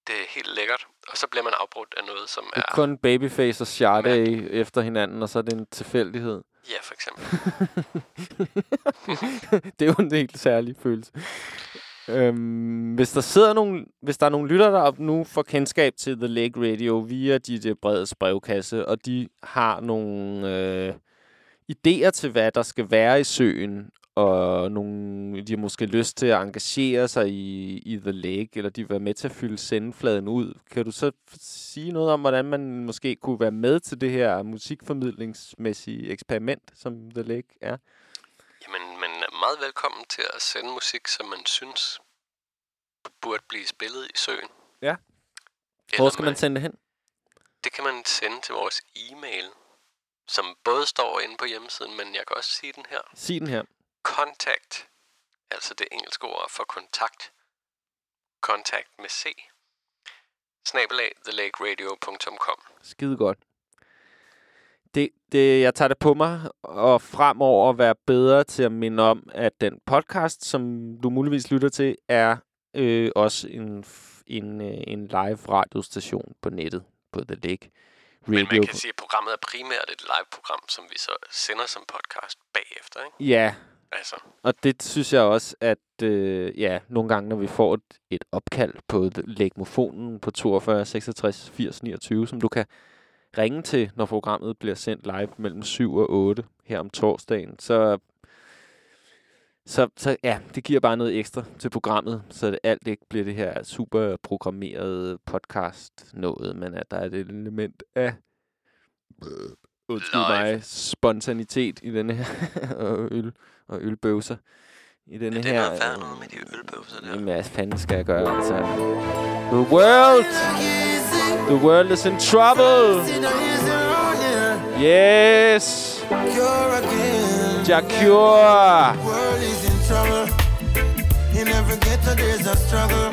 Det er helt lækkert. Og så bliver man afbrudt af noget, som Det er... er kun Babyface og Sade efter hinanden, og så er det en tilfældighed. Ja, for eksempel. det er jo en helt særlig følelse. Øhm, hvis der sidder nogle, hvis der er nogle lytter, der nu får kendskab til The Lake Radio via dit breds brevkasse, og de har nogle øh, idéer til, hvad der skal være i søen, og nogle, de har måske lyst til at engagere sig i, i The Lake, eller de vil være med til at fylde sendefladen ud. Kan du så sige noget om, hvordan man måske kunne være med til det her musikformidlingsmæssige eksperiment, som The Lake er? Jamen, man er meget velkommen til at sende musik, som man synes burde blive spillet i søen. Ja. Hvor skal man sende det hen? Det kan man sende til vores e-mail, som både står inde på hjemmesiden, men jeg kan også sige den her. Sig den her. Contact, altså det engelske ord for kontakt. Kontakt med C. Snabelag thelakeradio.com. Skide godt. Det, det, jeg tager det på mig, og fremover være bedre til at minde om, at den podcast, som du muligvis lytter til, er øh, også en, en, øh, en live radiostation på nettet på The Lake Men Radio. man kan sige, at programmet er primært et live-program, som vi så sender som podcast bagefter, ikke? Ja, Altså, og det synes jeg også, at øh, ja, nogle gange, når vi får et, et opkald på The Legmofonen på 42 66 80 29, som du kan ringe til, når programmet bliver sendt live mellem 7 og 8 her om torsdagen, så, så, så ja, det giver bare noget ekstra til programmet, så det alt ikke bliver det her super programmerede podcast noget, men at der er et element af undskyld mig, spontanitet i denne her og øl og ølbøvser i denne det er her. noget værd noget med de ølbøvser der. Jamen, hvad fanden skal jeg gøre, altså? The world! The world is in trouble! Yes! Jacure! world is in trouble. In every ghetto there's a struggle.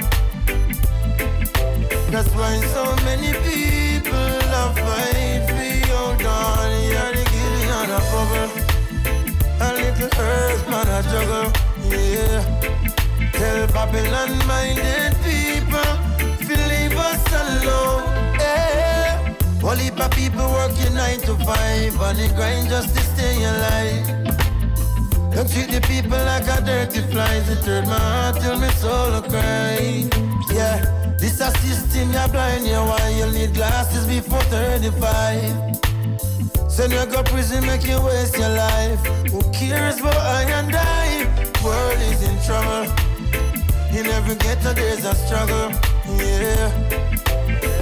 That's why so many people are fight for your daughter. You're the giving on a bubble. A little earth man a juggle. Yeah. Tell Babylon minded people to leave us alone. Yeah. All heap of people working nine to five on the grind just to stay alive. Don't treat the people like a dirty flies. It hurt my heart till my soul cry. Yeah, this a system you're blind. Yeah, why you need glasses before 35? Send you go prison, make you waste your life. Who cares about I and I? World is in trouble. In every ghetto there's a struggle. Yeah,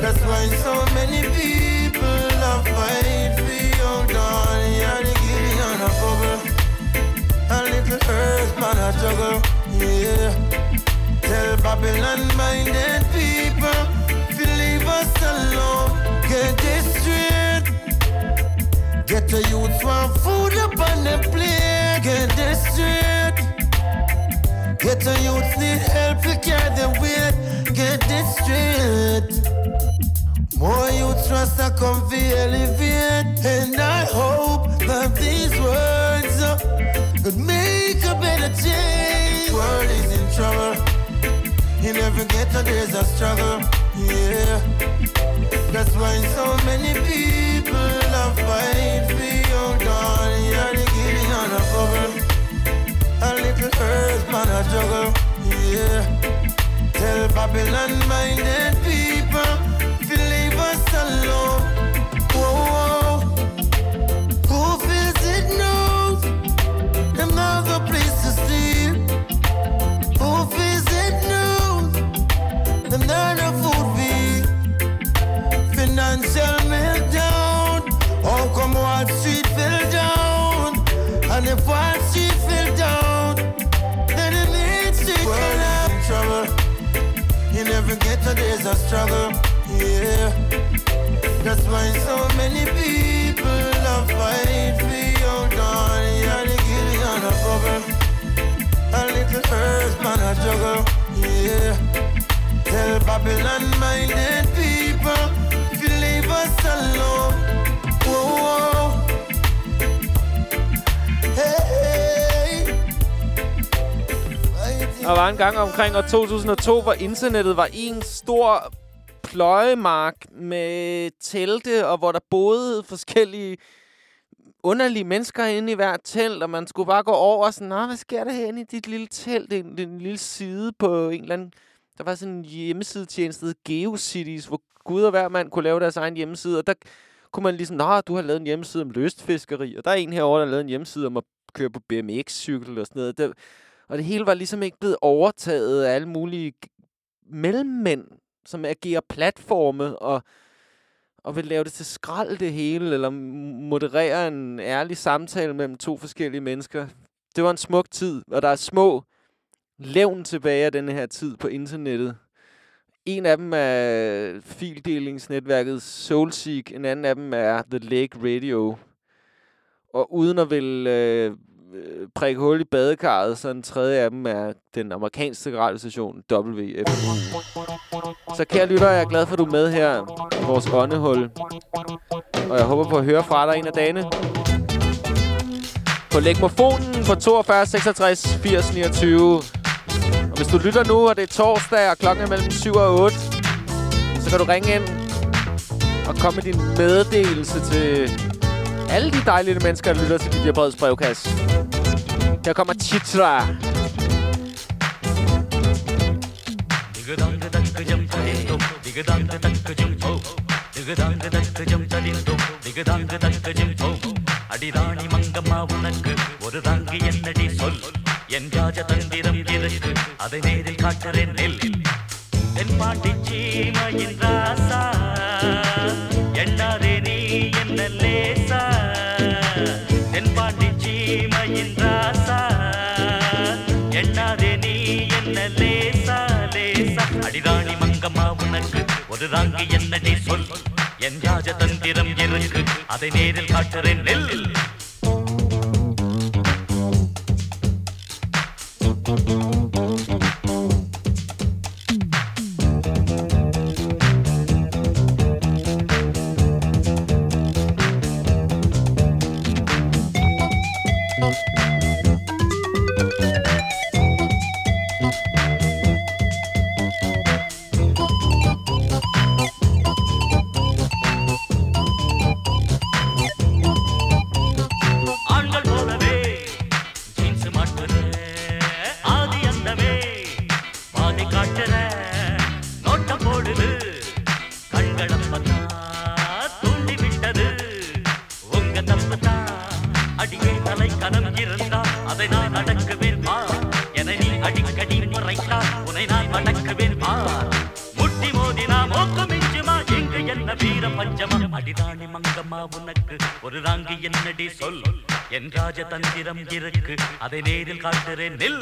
that's why so many people are fight for your daughter. You're the giddy on a bubble. A little earth man a juggle, yeah. Tell Babylon minded people to leave us alone. Get this straight. Get the youth want food up on the plate. Get this straight. Get the youth need help to carry the weight. Get this straight. More youths trust to come for elevate. And I hope that these words Could make a better change. World is in trouble. In every ghetto there's a struggle. Yeah. That's why so many people are fight A little earth man a juggle Yeah Tell Babylon minded people to leave us alone. There's a struggle, yeah. That's why so many people are fight for your daughter. You're the giddy on a bubble. A little earth man a juggle, yeah. Tell Babylon minded people to leave us alone. Der var en gang omkring år 2002, hvor internettet var en stor pløjemark med telte, og hvor der boede forskellige underlige mennesker inde i hvert telt, og man skulle bare gå over og sådan, Nå, hvad sker der herinde i dit lille telt? Det er en, en lille side på en eller anden... Der var sådan en hjemmesidetjeneste, der GeoCities, hvor Gud og hver mand kunne lave deres egen hjemmeside, og der kunne man ligesom, Nå, du har lavet en hjemmeside om løstfiskeri, og der er en herovre, der har lavet en hjemmeside om at køre på BMX-cykel og sådan noget. Det, og det hele var ligesom ikke blevet overtaget af alle mulige mellemmænd, som agerer platforme og, og vil lave det til skrald det hele, eller moderere en ærlig samtale mellem to forskellige mennesker. Det var en smuk tid, og der er små levn tilbage af denne her tid på internettet. En af dem er fildelingsnetværket Soulseek, en anden af dem er The Lake Radio. Og uden at vil øh, Øh, prikke hul i badekarret, så en tredje af dem er den amerikanske radiostation WF. Så kære lytter, jeg er glad for, at du er med her i vores åndehul. Og jeg håber på at høre fra dig en af dagene. På lægmofonen på 42 66 80 29. Og hvis du lytter nu, og det er torsdag, og klokken er mellem 7 og 8, så kan du ringe ind og komme med din meddelelse til alle de dejlige mennesker, der lytter til DJ Breds brevkasse. Her kommer Chitra. அடிராணி மங்கம்மா உனக்கு ஒரு தாங்கி என்னடி சொல் என் ராஜ தந்திரம் இருக்கு அதை நேரில் காட்டுறேன் நெல் தென் பாண்டி சீமையின் ஒரு ராங்கி என்னடி சொல். என் ராஜதந்திரம் இருக்கு அதை நேரில் காட்டுறேன். நெல். அதை நேரில் காட்டுறேன் நெல்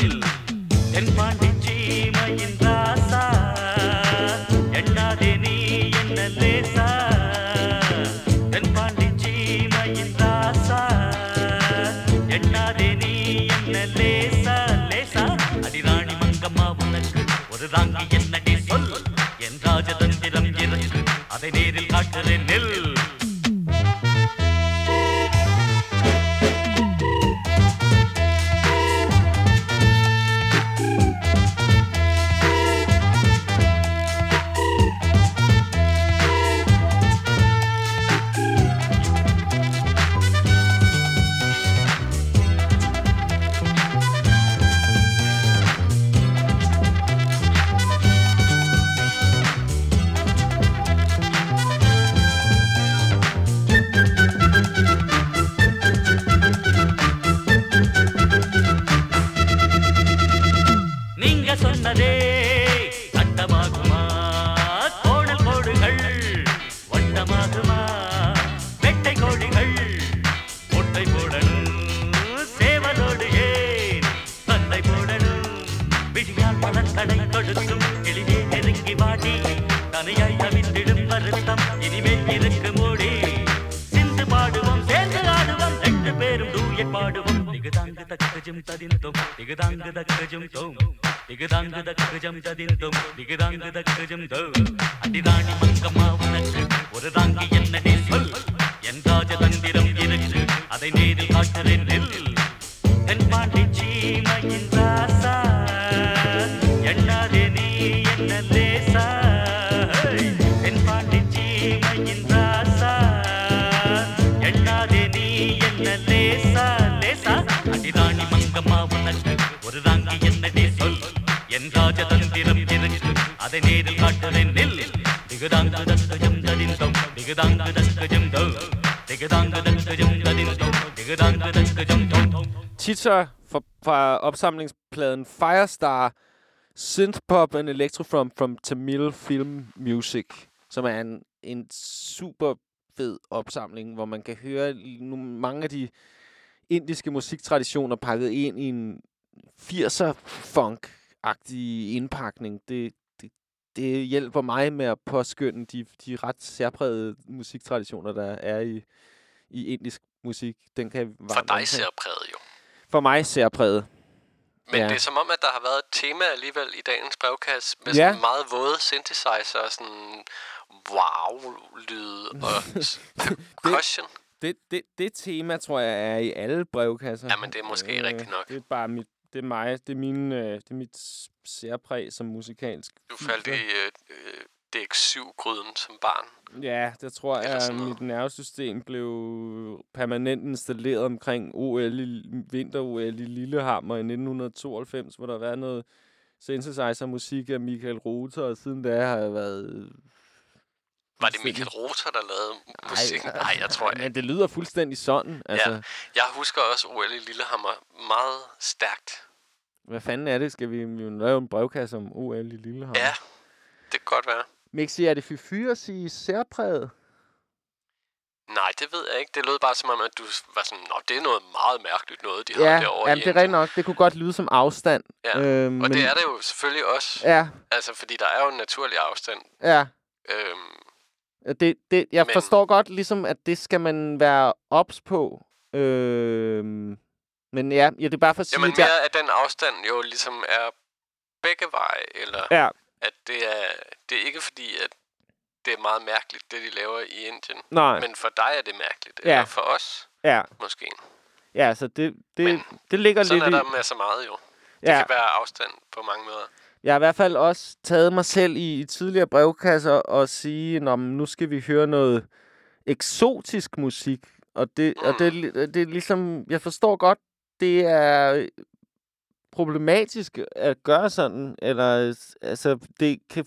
좀 저딜 좀 니그당그닥 그좀 더. Teacher fra, fra opsamlingspladen Firestar, Synthpop and Electro from, from Tamil Film Music, som er en, en super fed opsamling, hvor man kan høre mange af de indiske musiktraditioner pakket ind i en 80'er funk-agtig indpakning. Det, det, det hjælper mig med at påskynde de, de ret særprægede musiktraditioner, der er i, i indisk musik. Den kan For dig anbefale. ser præget jo. For mig særpræget. Men Ja. det er som om, at der har været et tema alligevel i dagens brevkasse med Ja. sådan meget våde synthesizer og sådan wow-lyd og percussion. Det, det, det tema, tror jeg, er i alle brevkasser. Jamen, det er måske rigtigt nok. Det er bare mit, det er mig. Det er, min, øh, det er mit særpræg som musikalsk. Du faldt i øh, øh, DX7-gryden som barn. Ja, det tror jeg, noget. mit nervesystem blev permanent installeret omkring OL i, vinter-OL i Lillehammer i 1992, hvor der været noget synthesizer-musik af Michael Rother, og siden da har jeg været... Var det Michael Rother, der lavede musikken? Nej, jeg tror Men ikke. det lyder fuldstændig sådan. Altså, Ja. Jeg husker også OL i Lillehammer meget stærkt. Hvad fanden er det? Skal vi, vi lave en brevkasse om OL i Lillehammer? Ja, det kan godt være. Mixi, er det fyfyr at sige særpræget? Nej, det ved jeg ikke. Det lød bare som om, at du var sådan, Nå, det er noget meget mærkeligt noget, de har Ja, derovre jamen, i det er rigtigt nok. Det kunne godt lyde som afstand. Ja, Øhm, Og det er det jo selvfølgelig også. Ja, Altså, fordi der er jo en naturlig afstand. ja. Øhm, Det, det, jeg Men- forstår godt ligesom, at det skal man være ops på. Øhm, men ja, ja, det er bare for at sige, jamen at jeg, mere, at den afstand jo ligesom er begge veje, eller Ja. At det er, det er ikke fordi, at det er meget mærkeligt, det de laver i Indien. Nej. Men for dig er det mærkeligt, Ja. eller for os ja, måske. ja, så det, det, det ligger Sådan lidt er i... der med så meget jo. Det Ja. kan være afstand på mange måder. Jeg har i hvert fald også taget mig selv i, i tidligere brevkasser og sige, Nå, men nu skal vi høre noget eksotisk musik. Og det, mm. og det, er li- det er ligesom, jeg forstår godt, det er problematisk at gøre sådan, eller altså, det kan,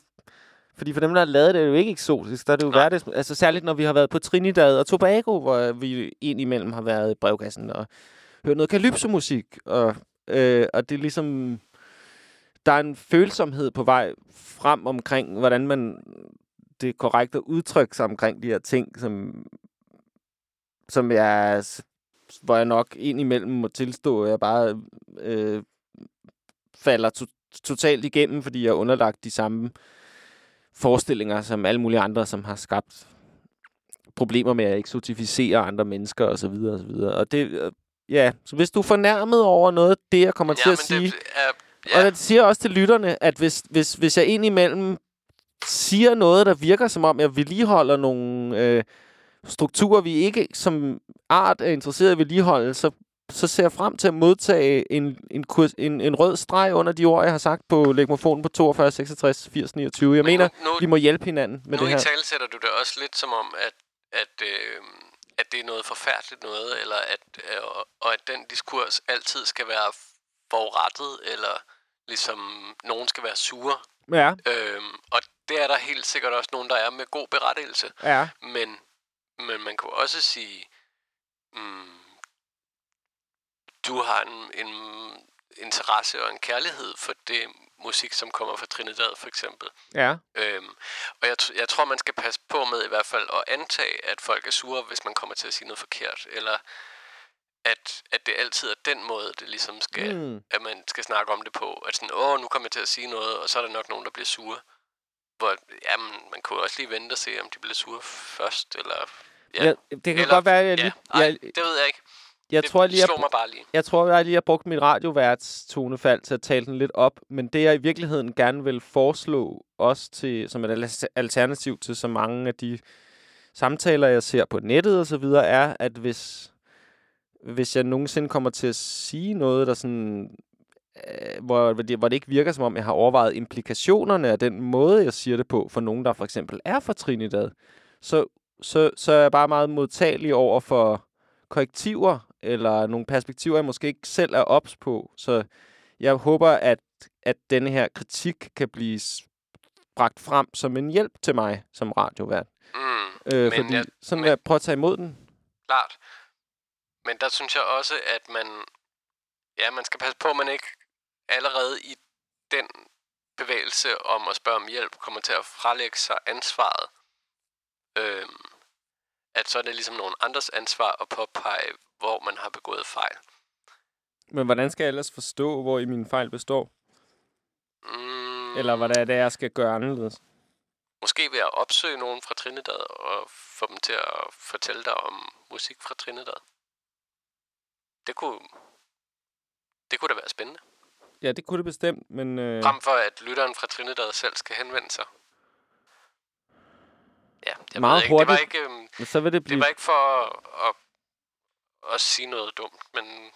fordi for dem, der har lavet det, er det jo ikke eksotisk. Der er det jo hverdags, altså særligt når vi har været på Trinidad og Tobago, hvor vi indimellem har været i brevkassen og hørt noget calypso-musik, og, øh, og det er ligesom, der er en følsomhed på vej frem omkring, hvordan man det er korrekt at udtrykke sig omkring de her ting, som, som jeg, hvor jeg nok indimellem må tilstå, at jeg bare øh, falder to, totalt igennem, fordi jeg er underlagt de samme forestillinger som alle mulige andre, som har skabt problemer med at eksotificere andre mennesker osv. Og, så videre, og, så videre. og det, øh, ja, så hvis du er fornærmet over noget af det, jeg kommer til at sige, det er, og jeg siger også til lytterne, at hvis, hvis, hvis jeg indimellem siger noget, der virker som om, jeg vedligeholder nogle øh, strukturer, vi ikke som art er interesseret i vedligeholde, så, så ser jeg frem til at modtage en, en, kurs, en, en rød streg under de ord, jeg har sagt på legmofonen på 42, 66, 80, 29. Jeg Men mener, nu- nu- vi må hjælpe hinanden med nu det i her. tale sætter du det også lidt som om, at, at, øh, at det er noget forfærdeligt noget, eller at, øh, og, at den diskurs altid skal være forurettet, eller ligesom nogen skal være sure. Ja, Øhm, og det er der helt sikkert også nogen, der er med god berettigelse. ja, Men, men man kunne også sige, mm, du har en, en interesse og en kærlighed for det musik, som kommer fra Trinidad for eksempel. ja, Øhm, og jeg, jeg tror, man skal passe på med i hvert fald at antage, at folk er sure, hvis man kommer til at sige noget forkert. Eller at, at det altid er den måde, det ligesom skal, Mm. at man skal snakke om det på. At sådan, åh, nu kommer jeg til at sige noget, og så er der nok nogen, der bliver sure. Hvor, jamen, man kunne også lige vente og se, om de bliver sure først, eller... Ja, det kan godt være, at jeg ja, lige- ej, jeg- det ved jeg ikke. Jeg det tror, jeg lige, slår mig bare lige. Jeg tror, jeg lige har brugt mit radioværts tonefald til at tale den lidt op, men det, jeg i virkeligheden gerne vil foreslå, også til, som et al- alternativ til så mange af de samtaler, jeg ser på nettet og så videre, er, at hvis, hvis jeg nogensinde kommer til at sige noget, der sådan, øh, hvor, hvor, det, hvor det ikke virker, som om jeg har overvejet implikationerne af den måde, jeg siger det på, for nogen, der for eksempel er fra Trinidad, så, så, så er jeg bare meget modtagelig over for korrektiver, eller nogle perspektiver, jeg måske ikke selv er ops på. Så jeg håber, at, at denne her kritik kan blive bragt frem som en hjælp til mig som radiovært. Mm, Øh, fordi jeg- sådan men- vil jeg prøve at tage imod den. klart. Men der synes jeg også, at man... Ja, man skal passe på, at man ikke allerede i den bevægelse om at spørge om hjælp kommer til at frelægge sig ansvaret. Øhm, at så er det ligesom nogen andres ansvar at påpege, hvor man har begået fejl. Men hvordan skal jeg ellers forstå, hvor i min fejl består? Mm, Eller hvad det er, det jeg skal gøre anderledes? Måske ved at opsøge nogen fra Trinidad og få dem til at fortælle dig om musik fra Trinidad. Det kunne, det kunne da være spændende. Ja, det kunne det bestemt, men... Øh, Frem for at lytteren fra Trinidad selv skal henvende sig. Ja, jeg Meget ved ikke, det var hurtigt. ikke, men så vil det det blive... var ikke for at, at, at sige noget dumt, men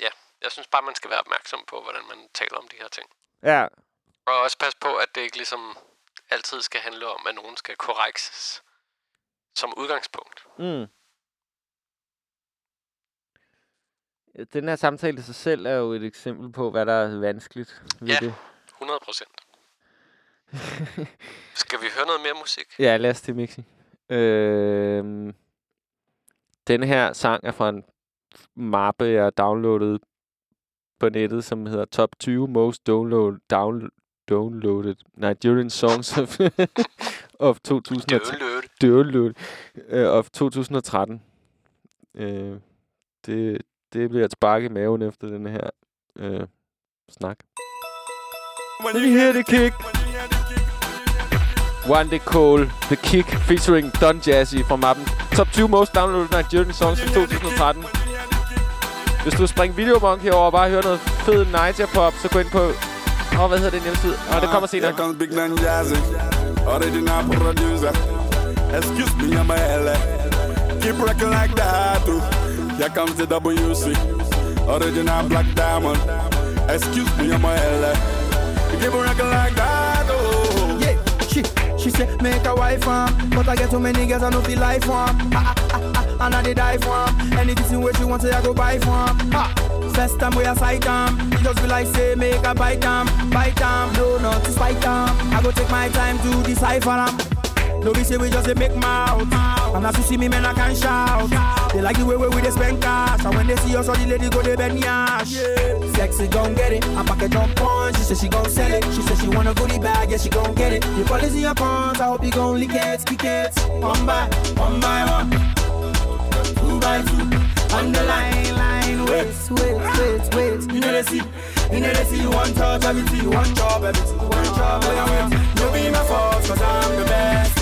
ja, jeg synes bare, man skal være opmærksom på, hvordan man taler om de her ting. Ja, Og også passe på, at det ikke ligesom altid skal handle om, at nogen skal korrekses som udgangspunkt. Mm. Den her samtale i sig selv er jo et eksempel på, hvad der er vanskeligt ved Ja. det. 100 procent. Skal vi høre noget mere musik? Ja, lad os det, Mixi. Øhm, den her sang er fra en mappe, jeg downloadede på nettet, som hedder Top 20 Most Download, down, Downloaded Nigerian Songs of, of 2013. Download. Download. Uh, of 2013. Uh, det, det bliver et spark i maven efter den her uh, snak. When you hear the kick. One Day Cole, The Kick, featuring Don Jazzy fra mappen Top 20 Most Downloaded Nigerian Songs fra 2013. Hvis du springer Video Monkey over og bare hører noget fed Niger Pop, så gå ind på... Åh, oh, hvad hedder det hjemmeside? Åh, oh, det kommer senere. Here comes Big Dan Jazzy, original producer. Excuse me, I'm a LA. Keep rocking like that, too. Here comes the WC, original Black Diamond. Excuse me, I'm a LA. Keep rocking like that, she say make a wife um, but I get too many girls I no feel life um. Ah, ah, ah, and I dey die for 'em. Anything where she want say I go buy for. Ah, first time we a sight um, it just be like say make a bite um, bite um, no not to spite um. I go take my time to decipher um. No be say we just dey make mouth. And as you see me, man, I can shout. They like the way we dey spend cash. And when they see us, all the ladies go they bend yash. Sexy gon' get it. I pack a jump on. She said she gon' sell it. She said she want a goodie bag. Yeah, she gon' get it. The policy your pawns. I hope you gon' lick it, kick it. One by one by one, two by two. On the line, line, wait, wait, wait, wait. You know they see, you know they see one touch everything, you one job everything, you one job everything. No be my fault, cause I'm the best.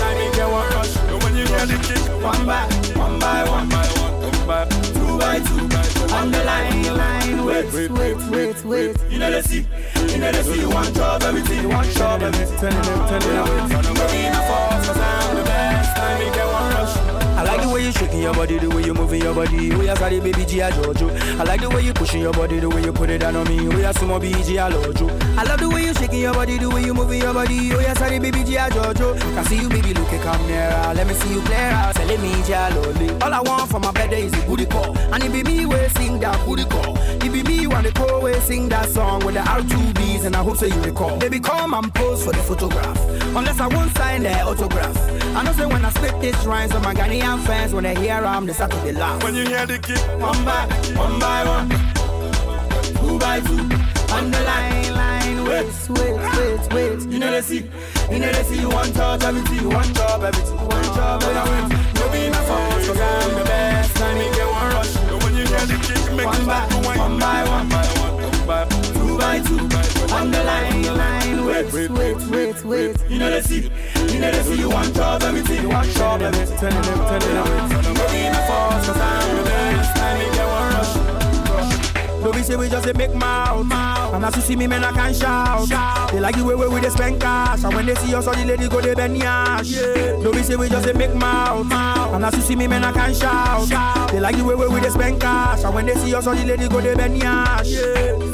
You the kick, One by, one by one, by one, one by two by two. On the line, line, wait, wait, wait, wait. You know they see, you know they see one job everything, you one job everything. Turn it up, turn it up. I way shaking your body, the way you moving your body. We are sorry, baby G, I Jojo. I like the way you pushing your body, the way you put it down on me. We are sumo BG, I Lojo. I love the way you shaking your body, the way you moving your body. We are sorry, baby G, I Jojo. Can see you, baby, look, come nearer. Let me see you clearer. Telling me, G, I Loli. All I want from my bed is a booty call. And it be me, we sing that booty call. It be me, want the call, we sing that song with the R2Bs. And I hope so you recall. Baby, come and pose for the photograph. Unless I won't sign the autograph. I know say when I spit this rhymes, so my Ghanaian fans, when they hear I'm to they laugh. When you hear the kick, One by, one by one, two by two, on the line, line, wait, wait, wait, wait. You know they see, you know they see one touch everything, you one job everything, you one job everything. No be my fault, cause I'm the best, I make you one rush. when you hear the kick, make One by, start to whine. one by one, by one, one by two by two, on the line, line, wait, wait, wait, wait. You know they see, you they see you one job everything, you one everything. Turn it up, turn it up. No be my fault, cause I'm the best, I make you one rush. No be say we just a make mouth. And as you see me, man, I can shout. They like the way we we dey spend cash. And when they see us, all the ladies go they bend yash. No be say we just a make mouth. And as you see me, man, I can shout. They like the way we we dey spend cash. And when they see us, all the ladies go they bend yash.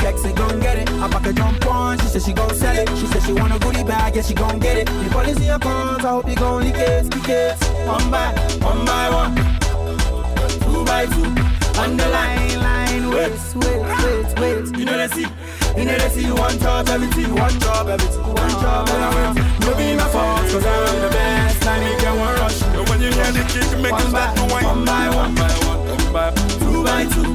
Sexy gon' get it. I pack a jump on. She said she gon' sell it. She said she want a goodie bag. Yeah, she gon' get it. The policy your pawns. I hope you gon' lick it, lick it. One by, one by one two by two. On the line, line, wait, wait, wait, wait. You know they see, You know they see you one touch everything, one job everything, one job everything. No be my fault, cause I'm the best. I make you one rush. And when you hear the kick, make you One by start one by one by one, one by two by two.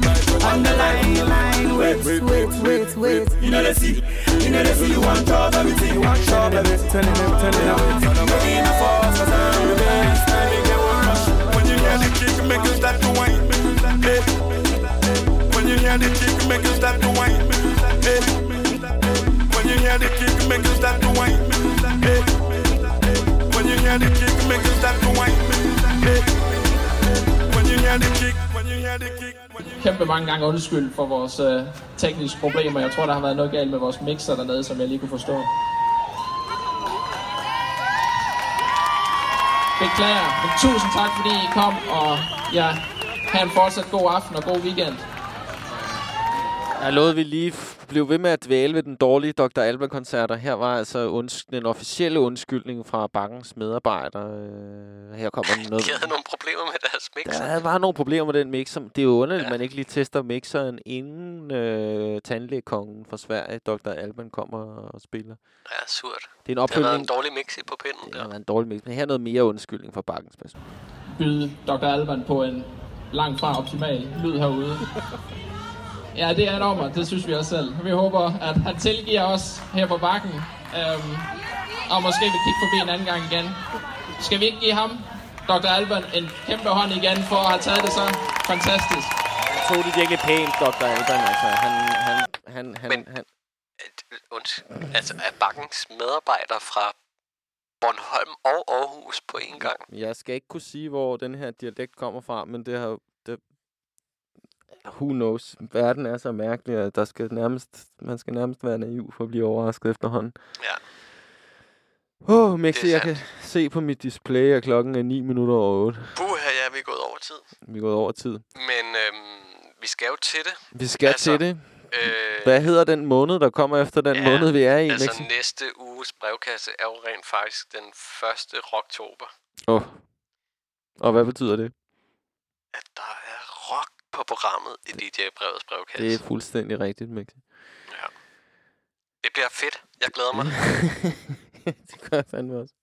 On the line, line, wait, wait, wait, wait. You know they see, you know they see you one job everything, one job everything. Turning them, turning them. No be my fault, cause I'm the best. I make you one rush. When you hear the kick, make you start to whine. Hey. When you hear the kick, make you start to whine. Hey. When you hear the kick, make you start to whine. Hey. When you hear the kick, make you start to whine. Hey. When you hear the kick, kick. kæmpe mange gange undskyld for vores øh, tekniske problemer. Jeg tror, der har været noget galt med vores mixer dernede, som jeg lige kunne forstå. Beklager, men tusind tak, fordi I kom, og ja, have en fortsat god aften og god weekend. Jeg lovede, vi lige blev ved med at dvæle ved den dårlige Dr. Alban-koncerter. Her var altså unds- den officielle undskyldning fra bankens medarbejdere. Øh, her kommer noget... De havde nogle problemer med deres mixer. Der var nogle problemer med den mixer. Det er jo underligt, at man ikke lige tester mixeren, inden øh, tandlægekongen fra Sverige, Dr. Alban, kommer og spiller. Ja, surt. Det er en Det har været opfølgning. en dårlig mix i på pinden. Det har været en dårlig mix. Men her er noget mere undskyldning fra bankens person. byde Dr. Alban på en langt fra optimal lyd herude. Ja, det er et ommer, det synes vi også selv. Vi håber, at han tilgiver os her på bakken, øhm, og måske vil kigge forbi en anden gang igen. Skal vi ikke give ham, Dr. Alban, en kæmpe hånd igen for at have taget det så fantastisk? Jeg tog det virkelig pænt, Dr. Alban. Altså, han, han, han, han, Men- han, Unds- altså, er bankens medarbejdere fra Bornholm og Aarhus på én gang? Jeg skal ikke kunne sige, hvor den her dialekt kommer fra, men det har... Who knows? Verden er så mærkelig, at der skal nærmest, man skal nærmest være naiv for at blive overrasket efterhånden. Ja. Åh, oh, er jeg kan se på mit display, at klokken er 9 minutter over 8. Puh, ja, vi er gået over tid. Vi er gået over tid. Men øhm, vi skal jo til det. Vi skal altså, til det. Øh, Hvad hedder den måned, der kommer efter den ja, måned, vi er i, altså Mexi? næste uges brevkasse er jo rent faktisk den 1. oktober. Åh. Oh. Og hvad betyder det? At der er på programmet i DJ-brevets brevkasse. Det er fuldstændig rigtigt, Mexi. Det bliver fedt. Jeg glæder mig. det gør jeg fandme også.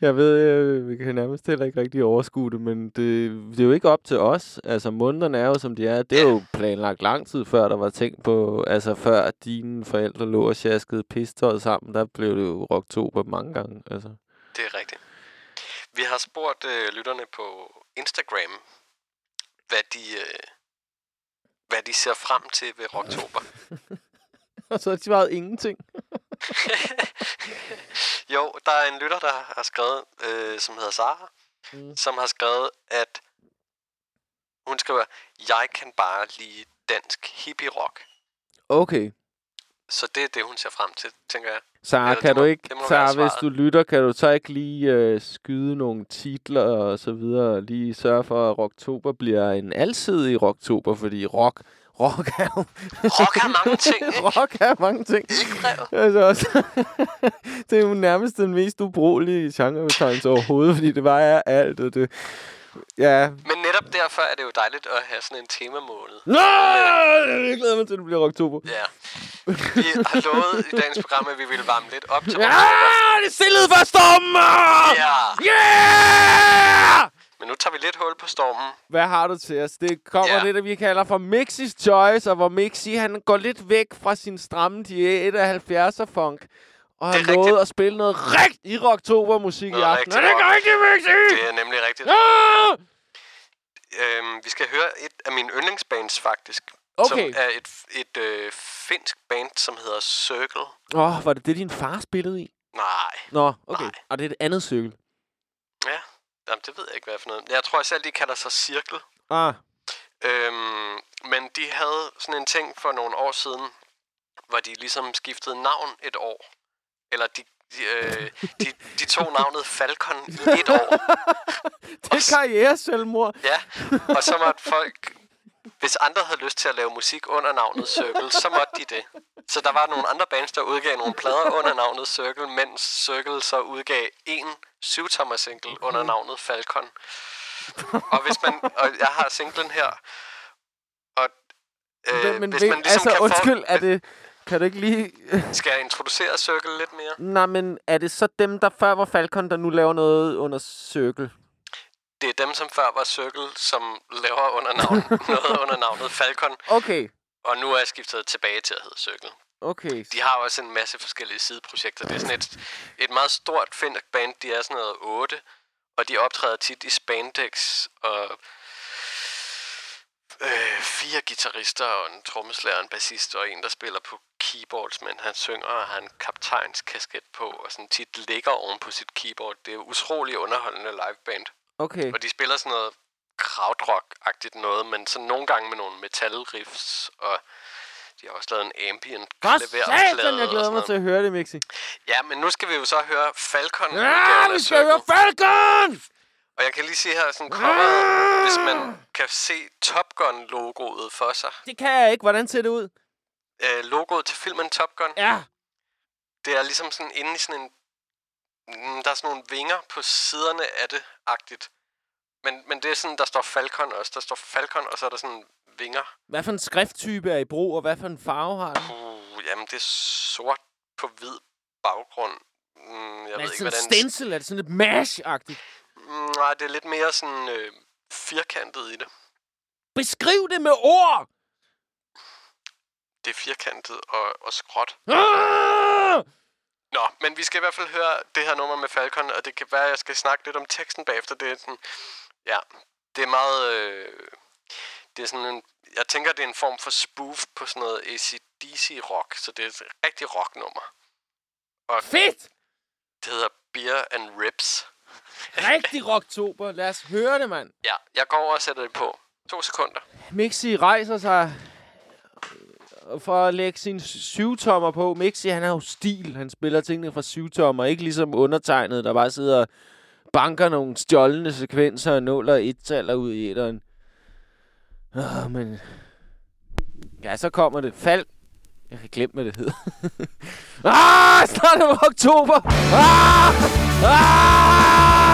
Jeg ved, øh, vi kan nærmest heller ikke rigtig overskue det, men det, det er jo ikke op til os. Altså, månederne er jo, som de er. Det er jo planlagt lang tid før, der var tænkt på... Altså, før dine forældre lå og sjaskede pistøjet sammen, der blev det jo rocktober mange gange. Altså. Det er rigtigt. Vi har spurgt øh, lytterne på Instagram, hvad de, øh, hvad de ser frem til ved Rocktober. og så har de svaret ingenting. jo, der er en lytter, der har skrevet, øh, som hedder Sara, mm. som har skrevet, at hun skriver, jeg kan bare lide dansk hippie-rock. Okay. Så det er det, hun ser frem til, tænker jeg. Sara, kan det du ikke, må Sara, hvis du lytter, kan du så ikke lige øh, skyde nogle titler og så videre, lige sørge for, at Rocktober bliver en alsidig Rocktober, fordi rock, rock er jo... Rock er mange ting, ikke? rock er mange ting. altså også, det er jo nærmest den mest ubrugelige genrebetegnelse overhovedet, fordi det bare er alt, og det... Ja. Men netop derfor er det jo dejligt at have sådan en temamåned. Nå! Jeg glæder mig til, at det bliver Rocktober. Ja. Vi har lovet i dagens program, at vi ville varme lidt op til Ja, Rocktober. det stillede for stormen! Ja! Yeah! Men nu tager vi lidt hul på stormen. Hvad har du til os? Det kommer yeah. det, der vi kalder for Mixis Choice, og hvor Mixi han går lidt væk fra sin stramme diæt af 70'er funk. Og har lovet at spille noget rigtig rocktober-musik i aften. Er det ikke rigtigt, Mixi? Det er nemlig rigtigt. Ja! Øhm, vi skal høre et af mine yndlingsbands, faktisk. Okay. Som er et, et øh, finsk band, som hedder Circle. Åh, oh, var det det, din far spillede i? Nej. Nå, okay. Nej. Og det er et andet cykel. Ja, Jamen, det ved jeg ikke, hvad for noget. Jeg tror selv, de kalder sig Cirkel. Ah, Øhm, men de havde sådan en ting for nogle år siden, hvor de ligesom skiftede navn et år. Eller de, de, øh, de, de tog navnet Falcon i et år. det er karriere-selvmord. Ja, og så måtte folk... Hvis andre havde lyst til at lave musik under navnet Circle, så måtte de det. Så der var nogle andre bands, der udgav nogle plader under navnet Circle, mens Circle så udgav en syvtommer single under navnet Falcon. Og hvis man... Og jeg har singlen her. Og øh, men hvis ved, man ligesom altså, kan undskyld, få, er det... Kan du ikke lige... Skal jeg introducere Circle lidt mere? Nej, men er det så dem, der før var Falcon, der nu laver noget under Circle? Det er dem, som før var Circle, som laver under navn, noget under navnet Falcon, Okay, og nu er jeg skiftet tilbage til at hedde Circle. okay. De har også en masse forskellige sideprojekter. Det er sådan et, et meget stort finsk band. De er sådan noget 8, og de optræder tit i spandex, og øh, fire guitarister og en trommeslager, en bassist og en, der spiller på keyboards, men han synger og har en kaptajnskasket på, og sådan tit ligger oven på sit keyboard. Det er utrolig underholdende liveband. Okay. Og de spiller sådan noget krautrock-agtigt noget, men så nogle gange med nogle metal-riffs, og de har også lavet en ambient klaverplade jeg glæder mig til at høre det, Mixi. Ja, men nu skal vi jo så høre Falcon. Ja, vi skal høre Falcon! Og jeg kan lige se her sådan coveret, hvis man kan se Top Gun-logoet for sig. Det kan jeg ikke. Hvordan ser det ud? Øh, logoet til filmen Top Gun. Ja. Det er ligesom sådan inde i sådan en... Mm, Der er sådan nogle vinger på siderne af det, agtigt. Men, men det er sådan, der står Falcon også. Der står Falcon, og så er der sådan vinger. Hvad for en skrifttype er i brug, og hvad for en farve har den? Uh, jamen, det er sort på hvid baggrund. Mm, jeg er ved det ikke, sådan hvordan... en stencil? Er det sådan lidt mash-agtigt? Mm, nej, det er lidt mere sådan øh, firkantet i det. Beskriv det med ord! Det er firkantet og, og skråt. Ah! Nå, men vi skal i hvert fald høre det her nummer med Falcon, og det kan være, at jeg skal snakke lidt om teksten bagefter. Det er sådan, ja, det er meget, øh, det er sådan en, jeg tænker, det er en form for spoof på sådan noget ACDC-rock, så det er et rigtig rocknummer. Og Fedt! det hedder Beer and Ribs. Rigtig rocktober. Lad os høre det, mand. Ja, jeg går over og sætter det på. To sekunder. Mixi rejser sig for at lægge sin syvtommer på. Mixi, han har jo stil. Han spiller tingene fra syvtommer. Ikke ligesom undertegnet, der bare sidder og banker nogle stjålne sekvenser og nuller et taler ud i etteren. Åh, men... Ja, så kommer det. Fald. Jeg kan glemt, hvad det hedder. ah, snart er det oktober. Ah! Ah!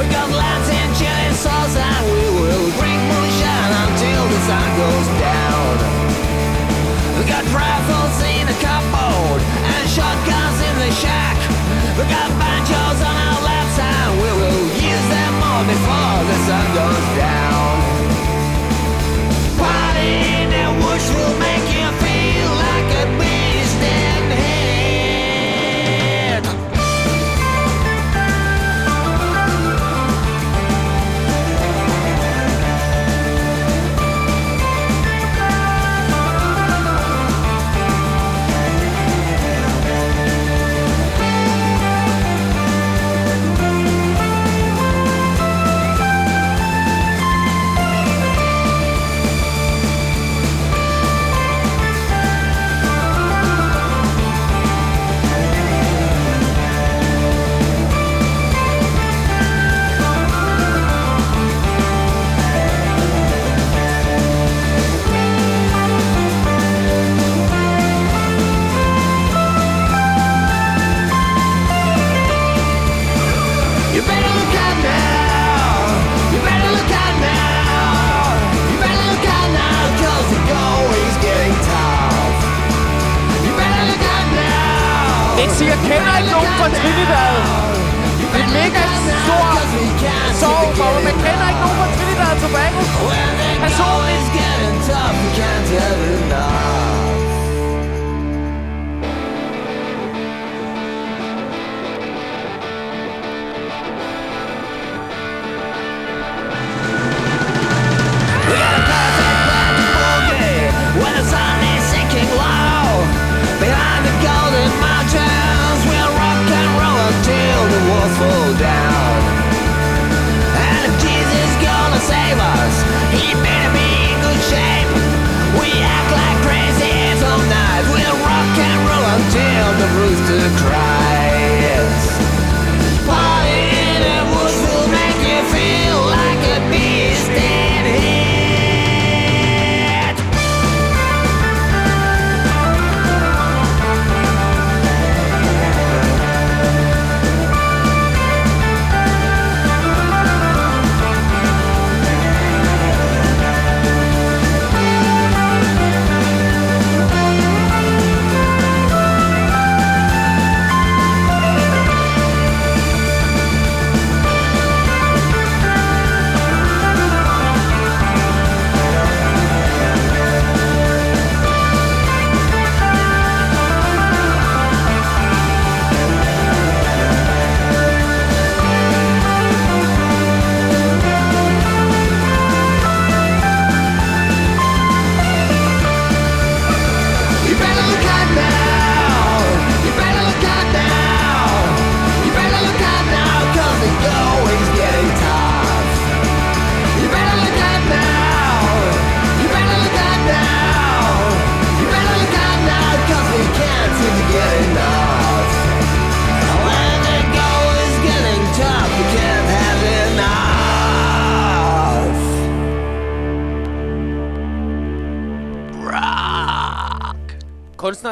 We got lambs and chili sauce and we will drink moonshine until the sun goes down. We got rifles in the cupboard and shotguns in the shack. We got banjos on our sige, jeg kender ikke nogen fra Trinidad. Det er mega stor sorg for mig, men kender ikke nogen fra Trinidad og Tobago. Personligt.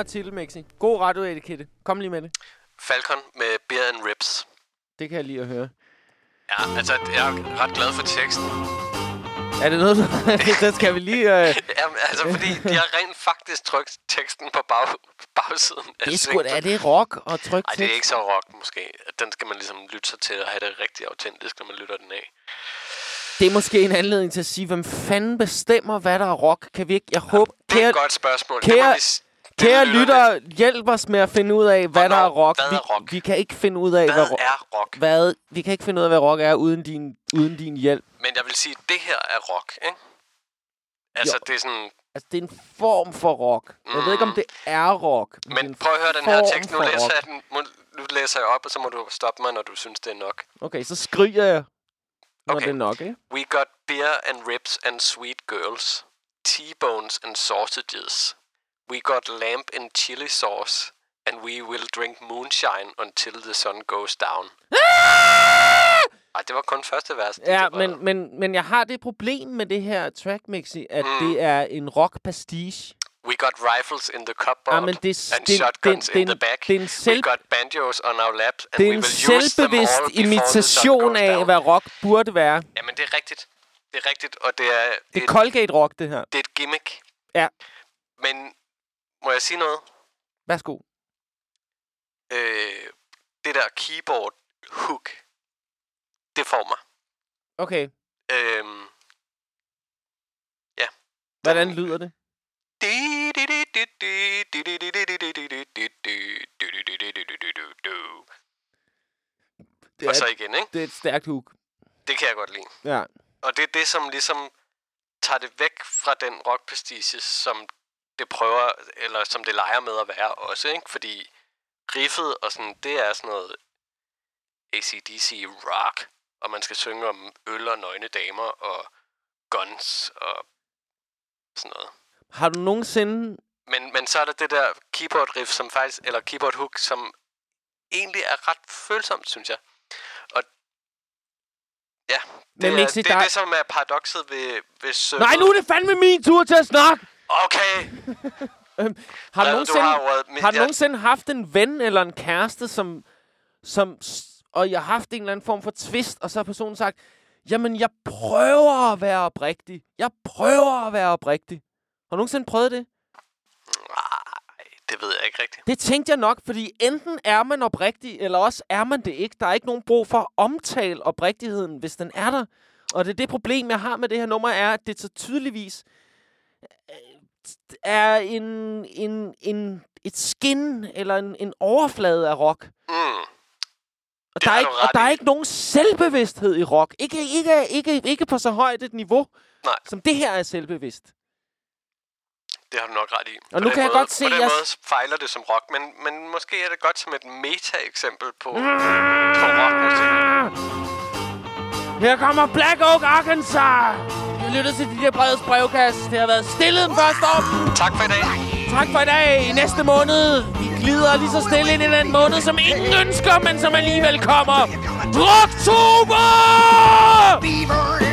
Kunstnertitel, Mexi. God radioetikette. Kom lige med det. Falcon med Beer and Ribs. Det kan jeg lige at høre. Ja, altså, jeg er ret glad for teksten. Er det noget, du... så skal vi lige... Øh... Jamen, altså, fordi de har rent faktisk trykt teksten på bag, bagsiden. Det er sgu da, er det rock og tryk Ej, det er ikke så rock, måske. Den skal man ligesom lytte sig til og have det rigtig autentisk, når man lytter den af. Det er måske en anledning til at sige, hvem fanden bestemmer, hvad der er rock? Kan vi ikke... Jeg håber... Det er Kære, et godt spørgsmål. Det må kære, vi kære lytter, hjælp os med at finde ud af, hvad der er rock. hvad Vi, er rock? vi kan ikke finde ud af, Hvad hvad, ro- er rock? hvad Vi kan ikke finde ud af, hvad rock er, uden din, uden din hjælp. Men jeg vil sige, at det her er rock, ikke? Altså, Jo. det er sådan... Altså, det er en form for rock. Jeg ved ikke, om det er rock. Men en prøv at høre den her tekst. Nu læser jeg den. Nu læser jeg op, og så må du stoppe mig, når du synes, det er nok. Okay, så skriger jeg, når Okay. det er nok, ikke? We got beer and ribs and sweet girls. T-bones and sausages. We got lamb and chili sauce. And we will drink moonshine until the sun goes down. Ej, det var kun første vers. Ja, det var, men, men, men jeg har det problem med det her track mixi, at Mm. det er en rock pastiche. We got rifles in the cupboard Ja, men det and det- shotguns det- in det- the back. det er en selv- We got banjos on our laps, and Det er we will use them all imitation af, down. hvad rock burde være. Jamen, det er rigtigt. Det er rigtigt, og det er, Det er Colgate-rock, det her. det er et gimmick. Ja. Men må jeg sige noget? Værsgo. Øh, det der keyboard hook, det får mig. Okay, Øhm, ja. hvordan lyder det? Og så igen, ikke? Det er et stærkt hook. Det kan jeg godt lide. Ja. Og det er det, som ligesom tager det væk fra den rockprestige, som det prøver, eller som det leger med at være også, ikke? Fordi riffet og sådan, det er sådan noget ACDC rock, og man skal synge om øl og nøgne damer og guns og sådan noget. Har du nogensinde... Men, men så er der det der keyboard riff, som faktisk, eller keyboard hook, som egentlig er ret følsomt, synes jeg. Og ja, det, Men er, Mixi, det er der- det, som er paradokset ved, ved. Nej, nu er det fandme min tur til at snakke! Okay! Øhm, har du nogensinde, har ordet, men har du nogensinde haft en ven eller en kæreste, som, som, og jeg har haft en eller anden form for twist, og så har personen sagt, jamen, jeg prøver at være oprigtig. Jeg prøver at være oprigtig. Har du nogensinde prøvet det? Det ved jeg ikke rigtigt. Det tænkte jeg nok, fordi enten er man oprigtig, eller også er man det ikke. Der er ikke nogen brug for at omtale oprigtigheden, hvis den er der. Og det er det problem, jeg har med det her nummer, er, at det så tydeligvis er en, en, en, et skin eller en, en overflade af rock. Mm. Og der, er ikke, og der er ikke nogen selvbevidsthed i rock. Ikke, ikke, ikke, ikke på så højt et niveau, Nej. som det her er selvbevidst. Det har du nok ret i. Og På nu kan jeg måde, godt se, På den jeg- måde fejler det som rock, men, men måske er det godt som et meta-eksempel på, Mm. på rockmusik. Her kommer Black Oak Arkansas. Jeg lytter til DJ Breds brevkast. Det har været stille den første år. Tak for i dag. Tak for i dag. I næste måned. Vi glider lige så stille ind i den måned, som ingen ønsker, men som alligevel kommer. Rocktober! Fever